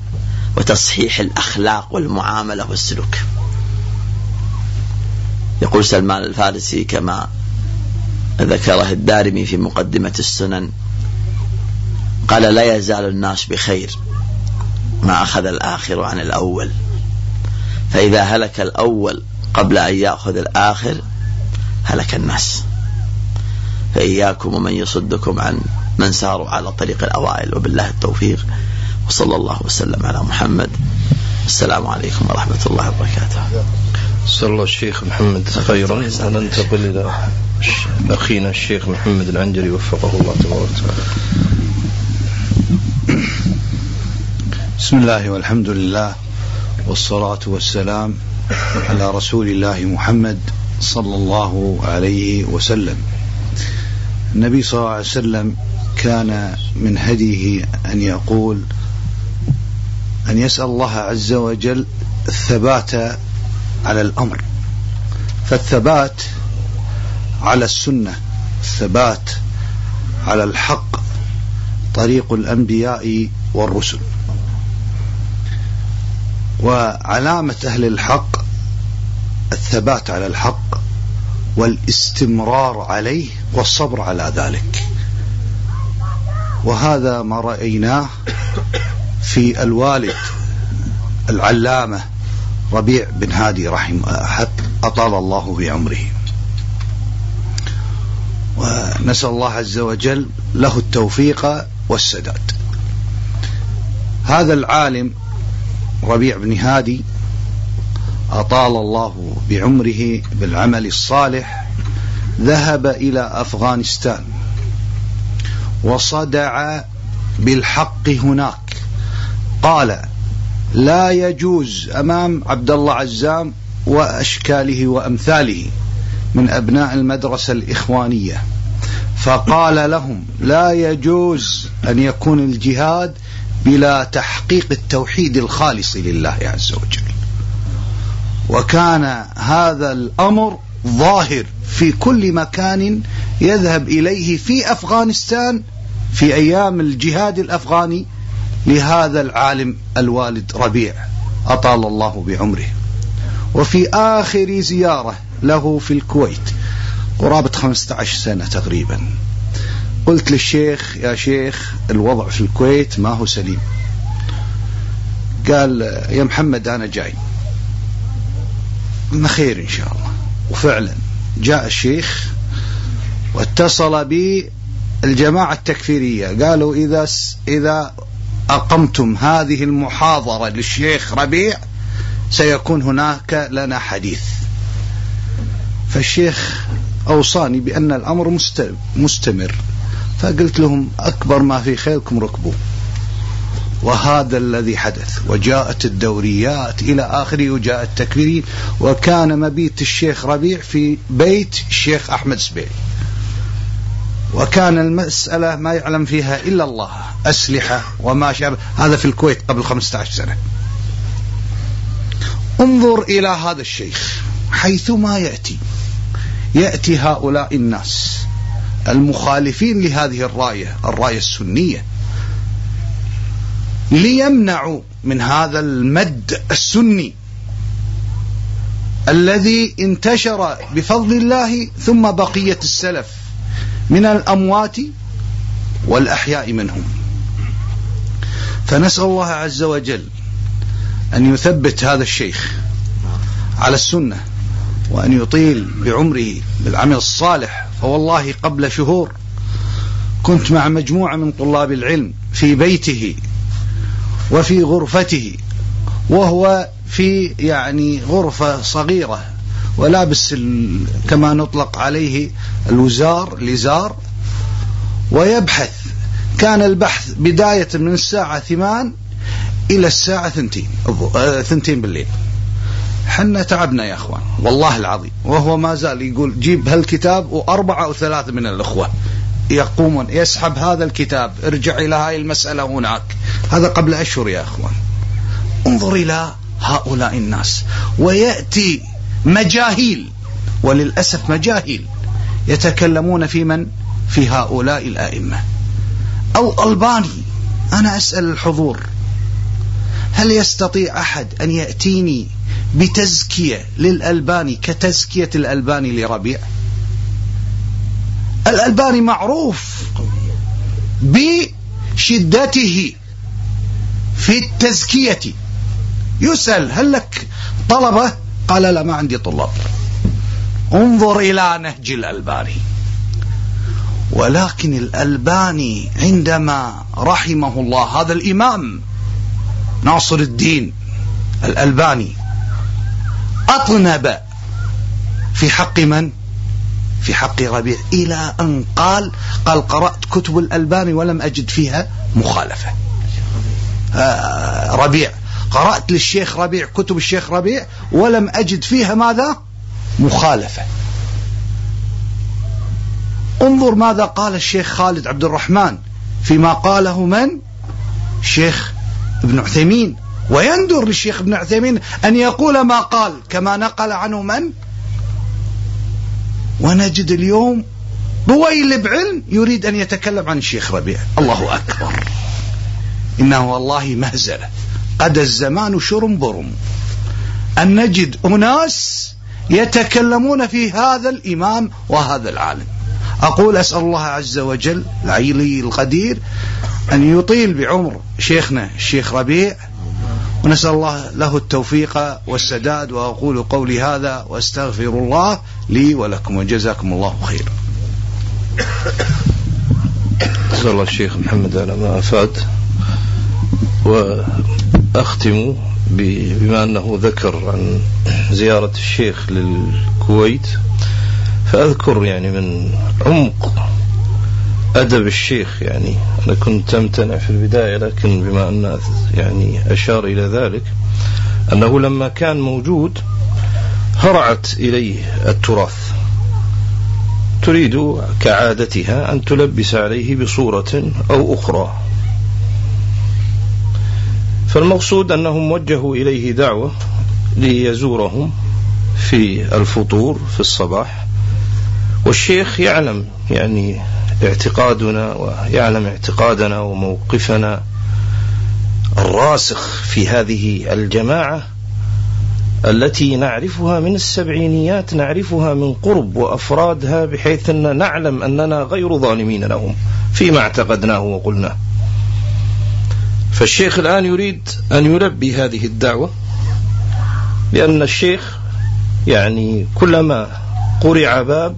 وتصحيح الأخلاق والمعاملة والسلوك. يقول سلمان الفارسي كما ذكره الدارمي في مقدمة السنن قال لا يزال الناس بخير ما أخذ الآخر عن الأول. فإذا هلك الأول قبل أن يأخذ الآخر هلك الناس. فإياكم ومن يصدكم عن من ساروا على طريق الأوائل وبالله التوفيق. وصلى الله وسلم على محمد. السلام عليكم ورحمة الله وبركاته. صلى الله الشيخ محمد خيرا. وننتقل إلى أخينا الشيخ محمد العنجري وفقه الله تبارك وتعالى. بسم الله والحمد لله والصلاة والسلام على رسول الله محمد صلى الله عليه وسلم. النبي صلى الله عليه وسلم كان من هديه أن يقول أن يسأل الله عز وجل الثبات على الأمر. فالثبات على السنة الثبات على الحق طريق الأنبياء والرسل. وعلامة أهل الحق الثبات على الحق والاستمرار عليه والصبر على ذلك. وهذا ما رأيناه في الوالد العلامة ربيع بن هادي رحمه أطال الله في عمره. ونسأل الله عز وجل له التوفيق والسداد. هذا العالم ربيع بن هادي أطال الله بعمره بالعمل الصالح ذهب إلى أفغانستان وصدع بالحق هناك. قال لا يجوز أمام عبد الله عزام وأشكاله وأمثاله من أبناء المدرسة الإخوانية. فقال لهم لا يجوز أن يكون الجهاد بلا تحقيق التوحيد الخالص لله عز وجل. وكان هذا الأمر ظاهر في كل مكان يذهب إليه في أفغانستان في أيام الجهاد الأفغاني لهذا العالم الوالد ربيع. أطال الله بعمره. وفي آخر زيارة له في الكويت. قرابة 15 سنة تقريبا. قلت للشيخ يا شيخ الوضع في الكويت ما هو سليم. قال يا محمد أنا جاي. خير إن شاء الله. وفعلا جاء الشيخ واتصل بي الجماعة التكفيرية. قالوا إذا إذا أقمتم هذه المحاضرة للشيخ ربيع سيكون هناك لنا حديث. فالشيخ أوصاني بأن الأمر مستمر. فقلت لهم أكبر ما في خيلكم ركبوا. وهذا الذي حدث وجاءت الدوريات إلى آخره وجاء التكفيرين وكان مبيت الشيخ ربيع في بيت الشيخ أحمد سبيل وكان المسألة ما يعلم فيها إلا الله أسلحة وما شابه هذا في الكويت قبل 15 سنة. انظر إلى هذا الشيخ حيثما يأتي يأتي هؤلاء الناس. المخالفين لهذه الراية الراية السنية. ليمنعوا من هذا المد السني الذي انتشر بفضل الله ثم بقية السلف من الأموات والأحياء منهم. فنسأل الله عز وجل أن يثبت هذا الشيخ على السنة. وأن يطيل بعمره بالعمل الصالح فوالله قبل شهور كنت مع مجموعة من طلاب العلم في بيته وفي غرفته وهو في يعني غرفة صغيرة ولابس كما نطلق عليه الوزار لزار ويبحث. كان البحث بداية من الساعة ثمان إلى الساعة ثنتين آه، ثنتين بالليل. حنا تعبنا يا أخوان. والله العظيم. وهو ما زال يقول جيب هالكتاب وأربعة أو ثلاثة من الأخوة. يقومون يسحب هذا الكتاب. ارجع إلى هاي المسألة هناك. هذا قبل أشهر يا أخوان. انظر إلى هؤلاء الناس. ويأتي مجاهيل. وللأسف مجاهيل يتكلمون في من؟ في هؤلاء الآئمة. أو ألباني. أنا أسأل الحضور. هل يستطيع أحد أن يأتيني بتزكية للألباني كتزكية الألباني لربيع. الألباني معروف بشدته في التزكية. يسأل هل لك طلبة؟ قال لا ما عندي طلاب. انظر إلى نهج الألباني. ولكن الألباني عندما رحمه الله هذا الإمام ناصر الدين الألباني أطنب في حق من؟ في حق ربيع. إلى أن قال قال قرأت كتب الألباني ولم أجد فيها مخالفة. آه ربيع. قرأت للشيخ ربيع كتب الشيخ ربيع ولم أجد فيها ماذا؟ مخالفة. انظر ماذا قال الشيخ خالد عبد الرحمن فيما قاله من؟ الشيخ ابن عثيمين. ويندر للشيخ ابن عثيمين أن يقول ما قال كما نقل عنه من؟ ونجد اليوم بويل بعلم يريد أن يتكلم عن الشيخ ربيع. الله أكبر. إنه والله مهزلة. قد الزمان شرم برم. أن نجد أناس يتكلمون في هذا الإمام وهذا العالم. أقول أسأل الله عز وجل العلي القدير أن يطيل بعمر شيخنا الشيخ ربيع ونسأل الله له التوفيق والسداد وأقول قولي هذا وأستغفر الله لي ولكم وجزاكم الله خيرا. جزا الله الشيخ محمد على ما أفاد. وأختم بما أنه ذكر عن زيارة الشيخ للكويت. فأذكر يعني من عمق أدب الشيخ يعني. أنا كنت أمتنع في البداية لكن بما أن يعني أشار إلى ذلك أنه لما كان موجود هرعت إليه التراث. تريد كعادتها أن تلبس عليه بصورة أو أخرى. فالمقصود أنهم وجهوا إليه دعوة ليزورهم في الفطور في الصباح. والشيخ يعلم يعني اعتقادنا ويعلم اعتقادنا وموقفنا الراسخ في هذه الجماعة التي نعرفها من السبعينيات نعرفها من قرب وأفرادها بحيث أن نعلم أننا غير ظالمين لهم فيما اعتقدناه وقلناه فالشيخ الآن يريد أن يلبي هذه الدعوة لأن الشيخ يعني كلما قرع باب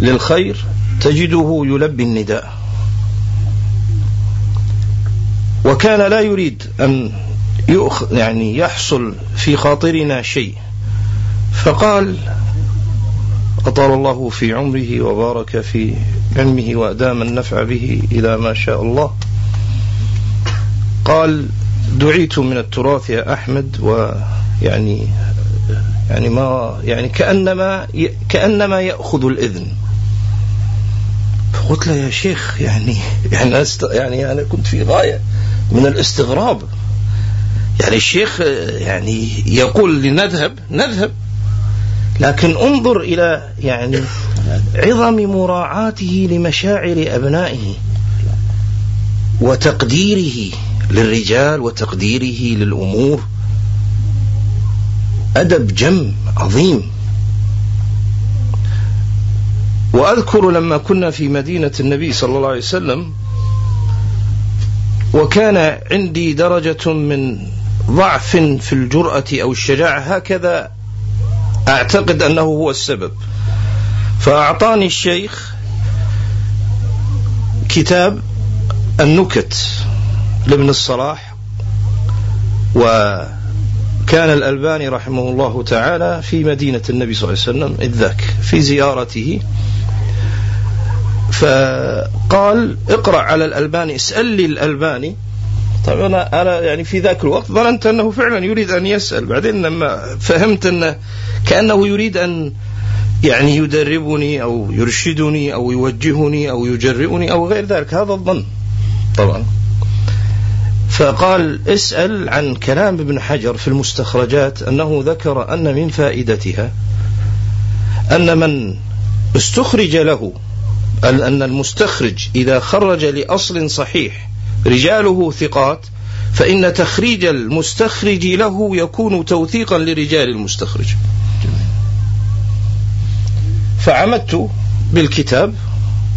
للخير تجده يلبي النداء. وكان لا يريد أن يؤخ يعني يحصل في خاطرنا شيء. فقال أطال الله في عمره وبارك في علمه وأدام النفع به إلى ما شاء الله. قال دعيت من التراث يا أحمد ويعني يعني ما يعني كأنما كأنما يأخذ الإذن. فقلت له يا شيخ يعني يعني أست يعني أنا كنت في غاية من الاستغراب. يعني الشيخ يعني يقول لنذهب نذهب لكن انظر إلى يعني عظم مراعاته لمشاعر أبنائه وتقديره للرجال وتقديره للأمور. أدب جم عظيم. وأذكر لما كنا في مدينة النبي صلى الله عليه وسلم وكان عندي درجة من ضعف في الجرأة أو الشجاعة هكذا أعتقد أنه هو السبب. فأعطاني الشيخ كتاب النكت لابن الصلاح وكان الألباني رحمه الله تعالى في مدينة النبي صلى الله عليه وسلم إذ ذاك في زيارته. فقال اقرأ على الألباني اسأل لي الألباني. طيب أنا أنا يعني في ذاك الوقت ظننت أنه فعلا يريد أن يسأل. بعدين لما فهمت أنه كأنه يريد أن يعني يدربني أو يرشدني أو يوجهني أو يجرئني أو غير ذلك. هذا الظن طبعا. فقال اسأل عن كلام ابن حجر في المستخرجات أنه ذكر أن من فائدتها أن من استخرج له أن المستخرج إذا خرج لأصل صحيح رجاله ثقات فإن تخريج المستخرج له يكون توثيقا لرجال المستخرج. فعمدت بالكتاب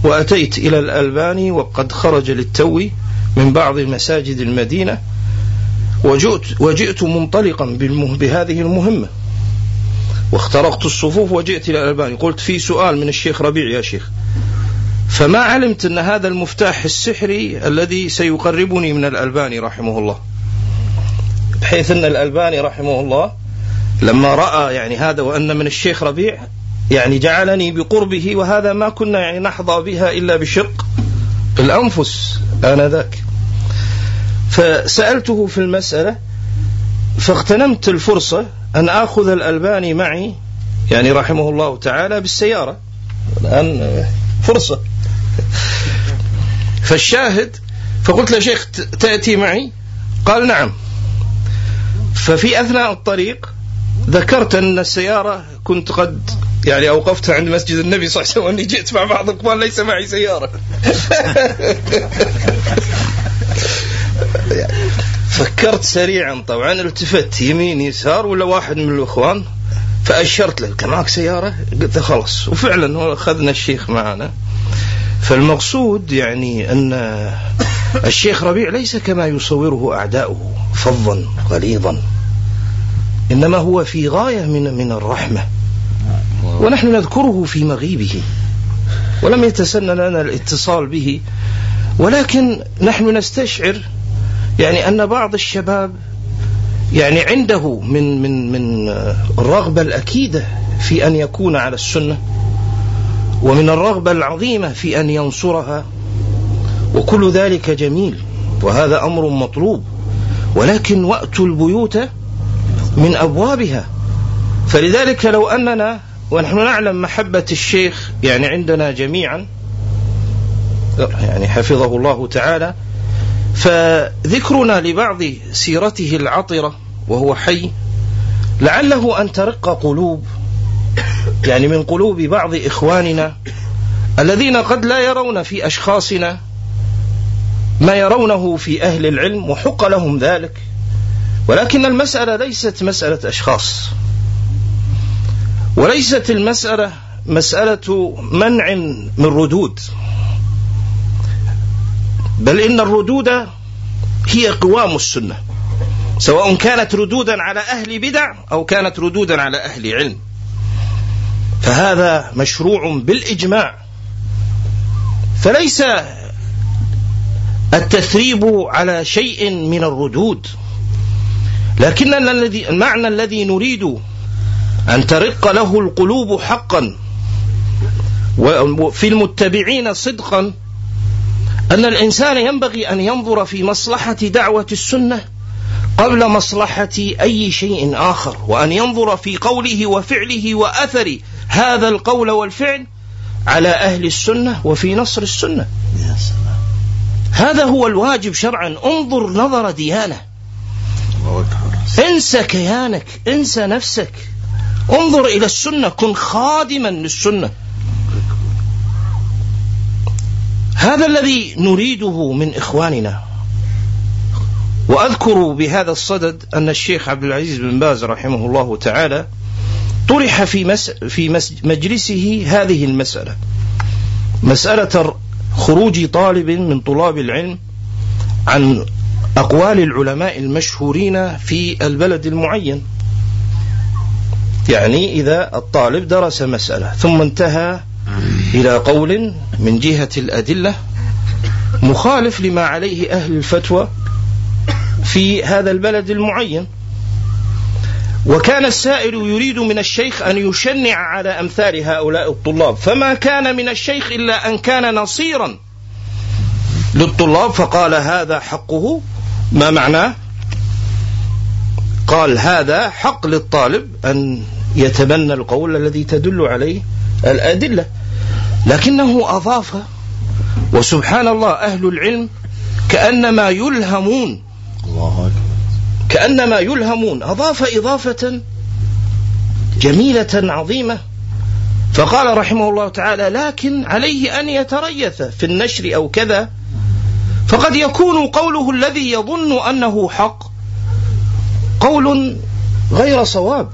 وأتيت إلى الألباني وقد خرج للتو من بعض مساجد المدينة وجئت, وجئت منطلقا بهذه المهمة. واخترقت الصفوف وجئت إلى الألباني. قلت في سؤال من الشيخ ربيع يا شيخ. فما علمت أن هذا المفتاح السحري الذي سيقربني من الألباني رحمه الله. بحيث أن الألباني رحمه الله لما رأى يعني هذا وأن من الشيخ ربيع يعني جعلني بقربه وهذا ما كنا يعني نحظى بها إلا بشق الأنفس آنذاك. فسألته في المسألة فاغتنمت الفرصة أن آخذ الألباني معي يعني رحمه الله تعالى بالسيارة. الآن فرصة. [laughs] فالشاهد فقلت له شيخ تأتي معي؟ قال نعم. ففي أثناء الطريق ذكرت أن السيارة كنت قد يعني أوقفتها عند مسجد النبي صلى الله عليه وسلم أني جئت مع بعض الإخوان ليس معي سيارة. [laughs] فكرت سريعا طبعا التفت يمين يسار ولا واحد من الإخوان فأشرت له كان معك سيارة؟ قلت خلاص. وفعلا أخذنا الشيخ معنا. فالمقصود يعني أن الشيخ ربيع ليس كما يصوره أعداؤه فظا غليظا. إنما هو في غاية من من الرحمة. ونحن نذكره في مغيبه. ولم يتسنى لنا الاتصال به. ولكن نحن نستشعر يعني أن بعض الشباب يعني عنده من من من الرغبة الأكيدة في أن يكون على السنة. ومن الرغبة العظيمة في أن ينصرها. وكل ذلك جميل وهذا أمر مطلوب. ولكن وأتوا البيوت من أبوابها. فلذلك لو أننا ونحن نعلم محبة الشيخ يعني عندنا جميعا يعني حفظه الله تعالى فذكرنا لبعض سيرته العطرة وهو حي لعله أن ترق قلوب. يعني من قلوب بعض إخواننا الذين قد لا يرون في أشخاصنا ما يرونه في أهل العلم وحق لهم ذلك. ولكن المسألة ليست مسألة أشخاص. وليست المسألة مسألة منع من ردود. بل إن الردود هي قوام السنة. سواء كانت ردودا على أهل بدع أو كانت ردودا على أهل علم. فهذا مشروع بالإجماع. فليس التثريب على شيء من الردود لكن الذي المعنى الذي نريد أن ترق له القلوب حقا وفي المتبعين صدقا أن الإنسان ينبغي أن ينظر في مصلحة دعوة السنة قبل مصلحة أي شيء آخر وأن ينظر في قوله وفعله وأثر هذا القول والفعل على أهل السنة وفي نصر السنة. هذا هو الواجب شرعا. انظر نظر ديانة. انسى كيانك انسى نفسك. انظر إلى السنة كن خادما للسنة. هذا الذي نريده من إخواننا. وأذكر بهذا الصدد أن الشيخ عبد العزيز بن باز رحمه الله تعالى طرح في مس في مجلسه هذه المسألة. مسألة خروج طالب من طلاب العلم عن أقوال العلماء المشهورين في البلد المعين. يعني إذا الطالب درس مسألة ثم انتهى إلى قول من جهة الأدلة مخالف لما عليه أهل الفتوى في هذا البلد المعين. وكان السائل يريد من الشيخ أن يشنع على أمثال هؤلاء الطلاب. فما كان من الشيخ إلا أن كان نصيرا للطلاب فقال هذا حقه. ما معناه قال هذا حق للطالب أن يتبنى القول الذي تدل عليه الأدلة. لكنه أضاف وسبحان الله أهل العلم كأنما يلهمون. الله كأنما يلهمون أضاف إضافة جميلة عظيمة. فقال رحمه الله تعالى لكن عليه أن يتريث في النشر أو كذا. فقد يكون قوله الذي يظن أنه حق قول غير صواب.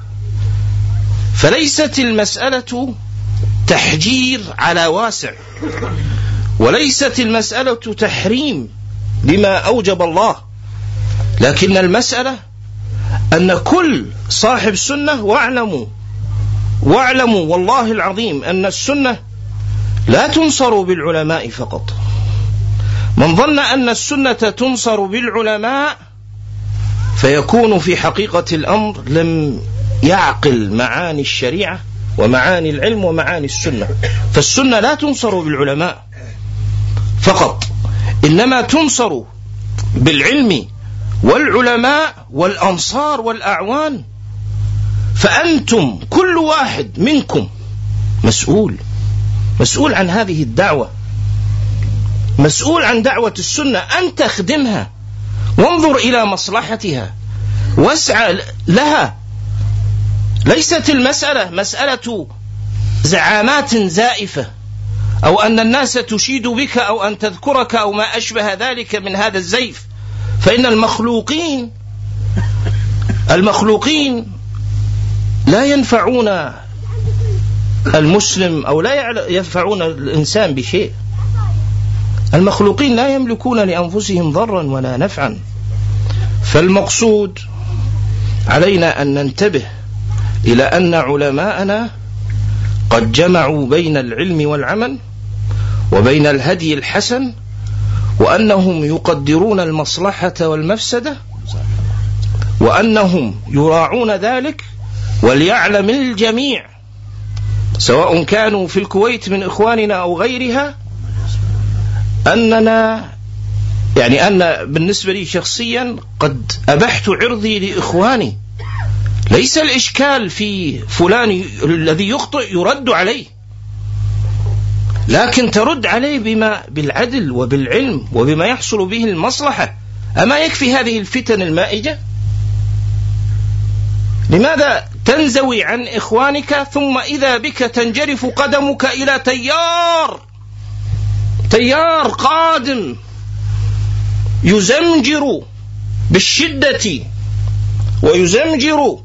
فليست المسألة تحجير على واسع وليست المسألة تحريم لما أوجب الله. لكن المسألة أن كل صاحب سنة واعلموا واعلموا والله العظيم أن السنة لا تنصر بالعلماء فقط. من ظن أن السنة تنصر بالعلماء فيكون في حقيقة الأمر لم يعقل معاني الشريعة ومعاني العلم ومعاني السنة. فالسنة لا تنصر بالعلماء فقط إنما تنصر بالعلم والعلماء والأنصار والأعوان فأنتم كل واحد منكم مسؤول مسؤول عن هذه الدعوة مسؤول عن دعوة السنة أنت اخدمها وانظر إلى مصلحتها واسعى لها. ليست المسألة مسألة زعامات زائفة أو أن الناس تشيد بك أو أن تذكرك أو ما أشبه ذلك من هذا الزيف. فإن المخلوقين المخلوقين لا ينفعون المسلم أو لا ينفعون الإنسان بشيء. المخلوقين لا يملكون لأنفسهم ضرا ولا نفعا. فالمقصود علينا أن ننتبه إلى أن علماءنا قد جمعوا بين العلم والعمل وبين الهدي الحسن وأنهم يقدرون المصلحة والمفسدة وأنهم يراعون ذلك وليعلم الجميع سواء كانوا في الكويت من إخواننا أو غيرها أننا يعني أن بالنسبة لي شخصيا قد أبحت عرضي لإخواني. ليس الإشكال في فلان الذي يخطئ يرد عليه. لكن ترد عليه بما بالعدل وبالعلم وبما يحصل به المصلحة. أما يكفي هذه الفتن المائجة؟ لماذا تنزوي عن إخوانك ثم إذا بك تنجرف قدمك إلى تيار؟ تيار قادم يزمجر بالشدة ويزمجر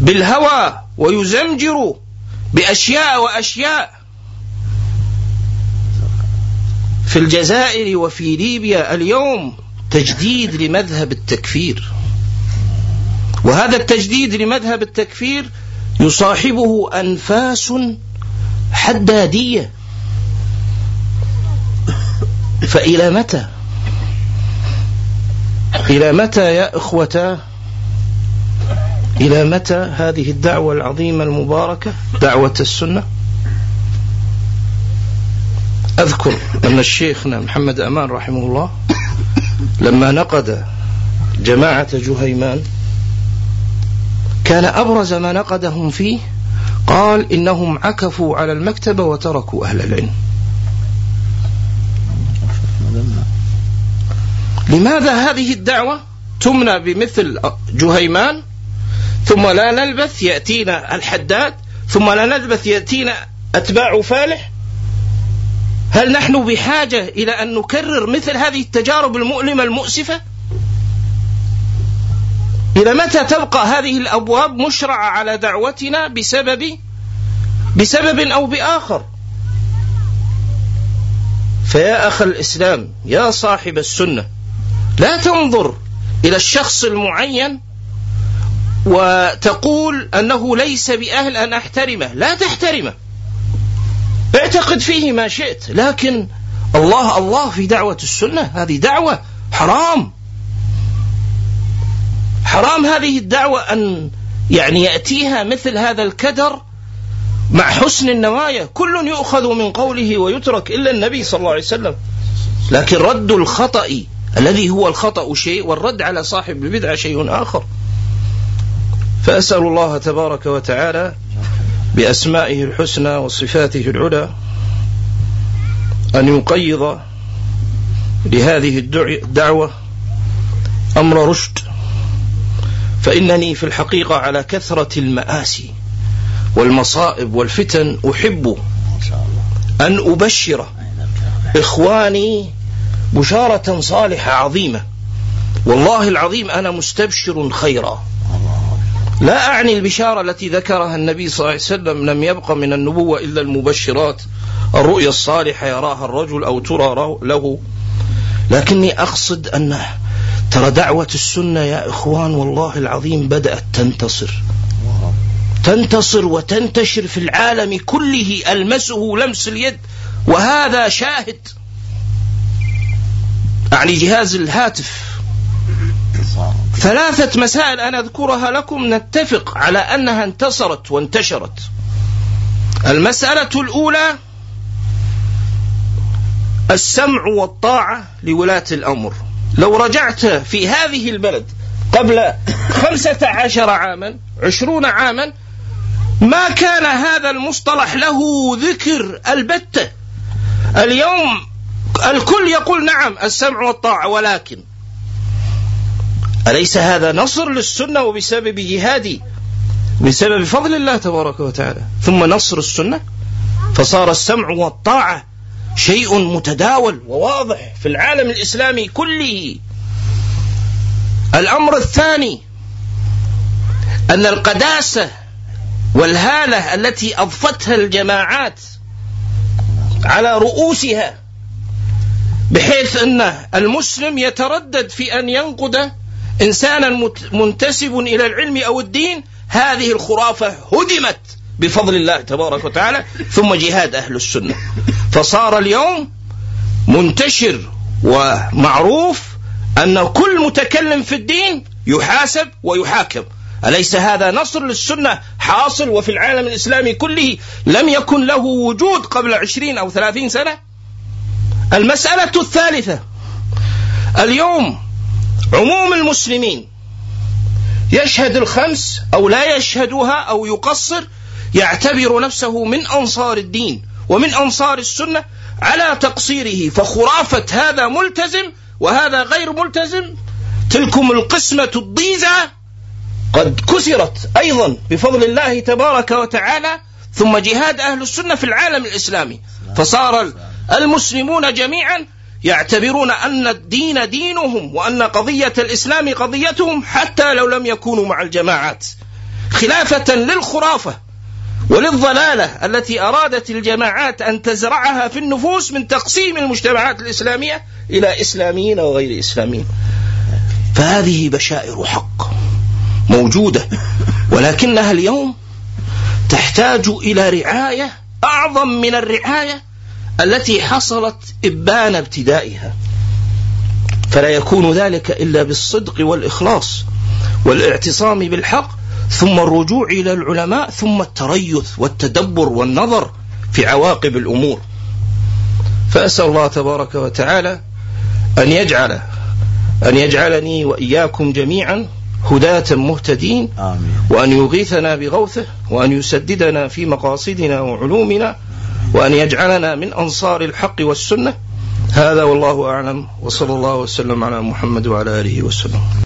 بالهوى ويزمجر بأشياء وأشياء. في الجزائر وفي ليبيا اليوم تجديد لمذهب التكفير. وهذا التجديد لمذهب التكفير يصاحبه أنفاس حدادية. فإلى متى؟ إلى متى يا إخوة إلى متى هذه الدعوة العظيمة المباركة دعوة السنة؟ أذكر أن الشيخنا محمد أمان رحمه الله لما نقد جماعة جهيمان كان أبرز ما نقدهم فيه قال إنهم عكفوا على المكتبة وتركوا أهل العلم. لماذا هذه الدعوة تمنى بمثل جهيمان؟ ثم لا نلبث يأتينا الحداد ثم لا نلبث يأتينا أتباع فالح هل نحن بحاجة إلى أن نكرر مثل هذه التجارب المؤلمة المؤسفة؟ إلى متى تبقى هذه الأبواب مشرعة على دعوتنا بسبب بسبب أو بآخر؟ فيا أخ الإسلام يا صاحب السنة لا تنظر إلى الشخص المعين وتقول أنه ليس بأهل أن أحترمه لا تحترمه. اعتقد فيه ما شئت لكن الله الله في دعوة السنة هذه دعوة حرام. حرام هذه الدعوة أن يعني يأتيها مثل هذا الكدر مع حسن النوايا. كل يؤخذ من قوله ويترك إلا النبي صلى الله عليه وسلم. لكن رد الخطأ الذي هو الخطأ شيء والرد على صاحب البدعة شيء آخر. فأسأل الله تبارك وتعالى بأسمائه الحسنى وصفاته العلى أن يقيض لهذه الدعوة أمر رشد. فإنني في الحقيقة على كثرة المآسي والمصائب والفتن أحب أن أبشر إخواني بشارة صالحة عظيمة. والله العظيم أنا مستبشر خيرا. لا أعني البشارة التي ذكرها النبي صلى الله عليه وسلم لم يبق من النبوة إلا المبشرات. الرؤيا الصالحة يراها الرجل أو ترى له. لكني أقصد أن ترى دعوة السنة يا إخوان والله العظيم بدأت تنتصر. تنتصر وتنتشر في العالم كله ألمسه لمس اليد وهذا شاهد. أعني جهاز الهاتف. ثلاثة مسائل أنا أذكرها لكم. نتفق على أنها انتصرت وانتشرت. المسألة الأولى السمع والطاعة لولاة الأمر. لو رجعت في هذه البلد قبل خمسة عشر عاما عشرون عاما ما كان هذا المصطلح له ذكر البتة. اليوم الكل يقول نعم السمع والطاعة ولكن أليس هذا نصر للسنة وبسبب جهادي؟ بسبب فضل الله تبارك وتعالى. ثم نصر السنة؟ فصار السمع والطاعة شيء متداول وواضح في العالم الإسلامي كله. الأمر الثاني أن القداسة والهالة التي أضفتها الجماعات على رؤوسها بحيث أن المسلم يتردد في أن ينقد إنسانا منتسب إلى العلم أو الدين هذه الخرافة هدمت بفضل الله تبارك وتعالى ثم جهاد أهل السنة. فصار اليوم منتشر ومعروف أن كل متكلم في الدين يحاسب ويحاكم. أليس هذا نصر للسنة حاصل وفي العالم الإسلامي كله؟ لم يكن له وجود قبل عشرين أو ثلاثين سنة. المسألة الثالثة اليوم عموم المسلمين. يشهد الخمس أو لا يشهدها أو يقصر يعتبر نفسه من أنصار الدين ومن أنصار السنة على تقصيره. فخرافة هذا ملتزم وهذا غير ملتزم. تلكم القسمة الضيزة قد كسرت أيضا بفضل الله تبارك وتعالى. ثم جهاد أهل السنة في العالم الإسلامي. فصار المسلمون جميعا يعتبرون أن الدين دينهم وأن قضية الإسلام قضيتهم حتى لو لم يكونوا مع الجماعات. خلافة للخرافة وللضلالة التي أرادت الجماعات أن تزرعها في النفوس من تقسيم المجتمعات الإسلامية إلى إسلاميين وغير إسلاميين. فهذه بشائر حق موجودة ولكنها اليوم تحتاج إلى رعاية أعظم من الرعاية التي حصلت إبان ابتدائها فلا يكون ذلك إلا بالصدق والإخلاص والاعتصام بالحق ثم الرجوع إلى العلماء ثم التريث والتدبر والنظر في عواقب الأمور فأسأل الله تبارك وتعالى أن يجعل أن يجعلني وإياكم جميعا هداة مهتدين آمين. وأن يغيثنا بغوثه وأن يسددنا في مقاصدنا وعلومنا وأن يجعلنا من أنصار الحق والسنة. هذا والله أعلم. وصلى الله وسلم على محمد وعلى آله وسلم.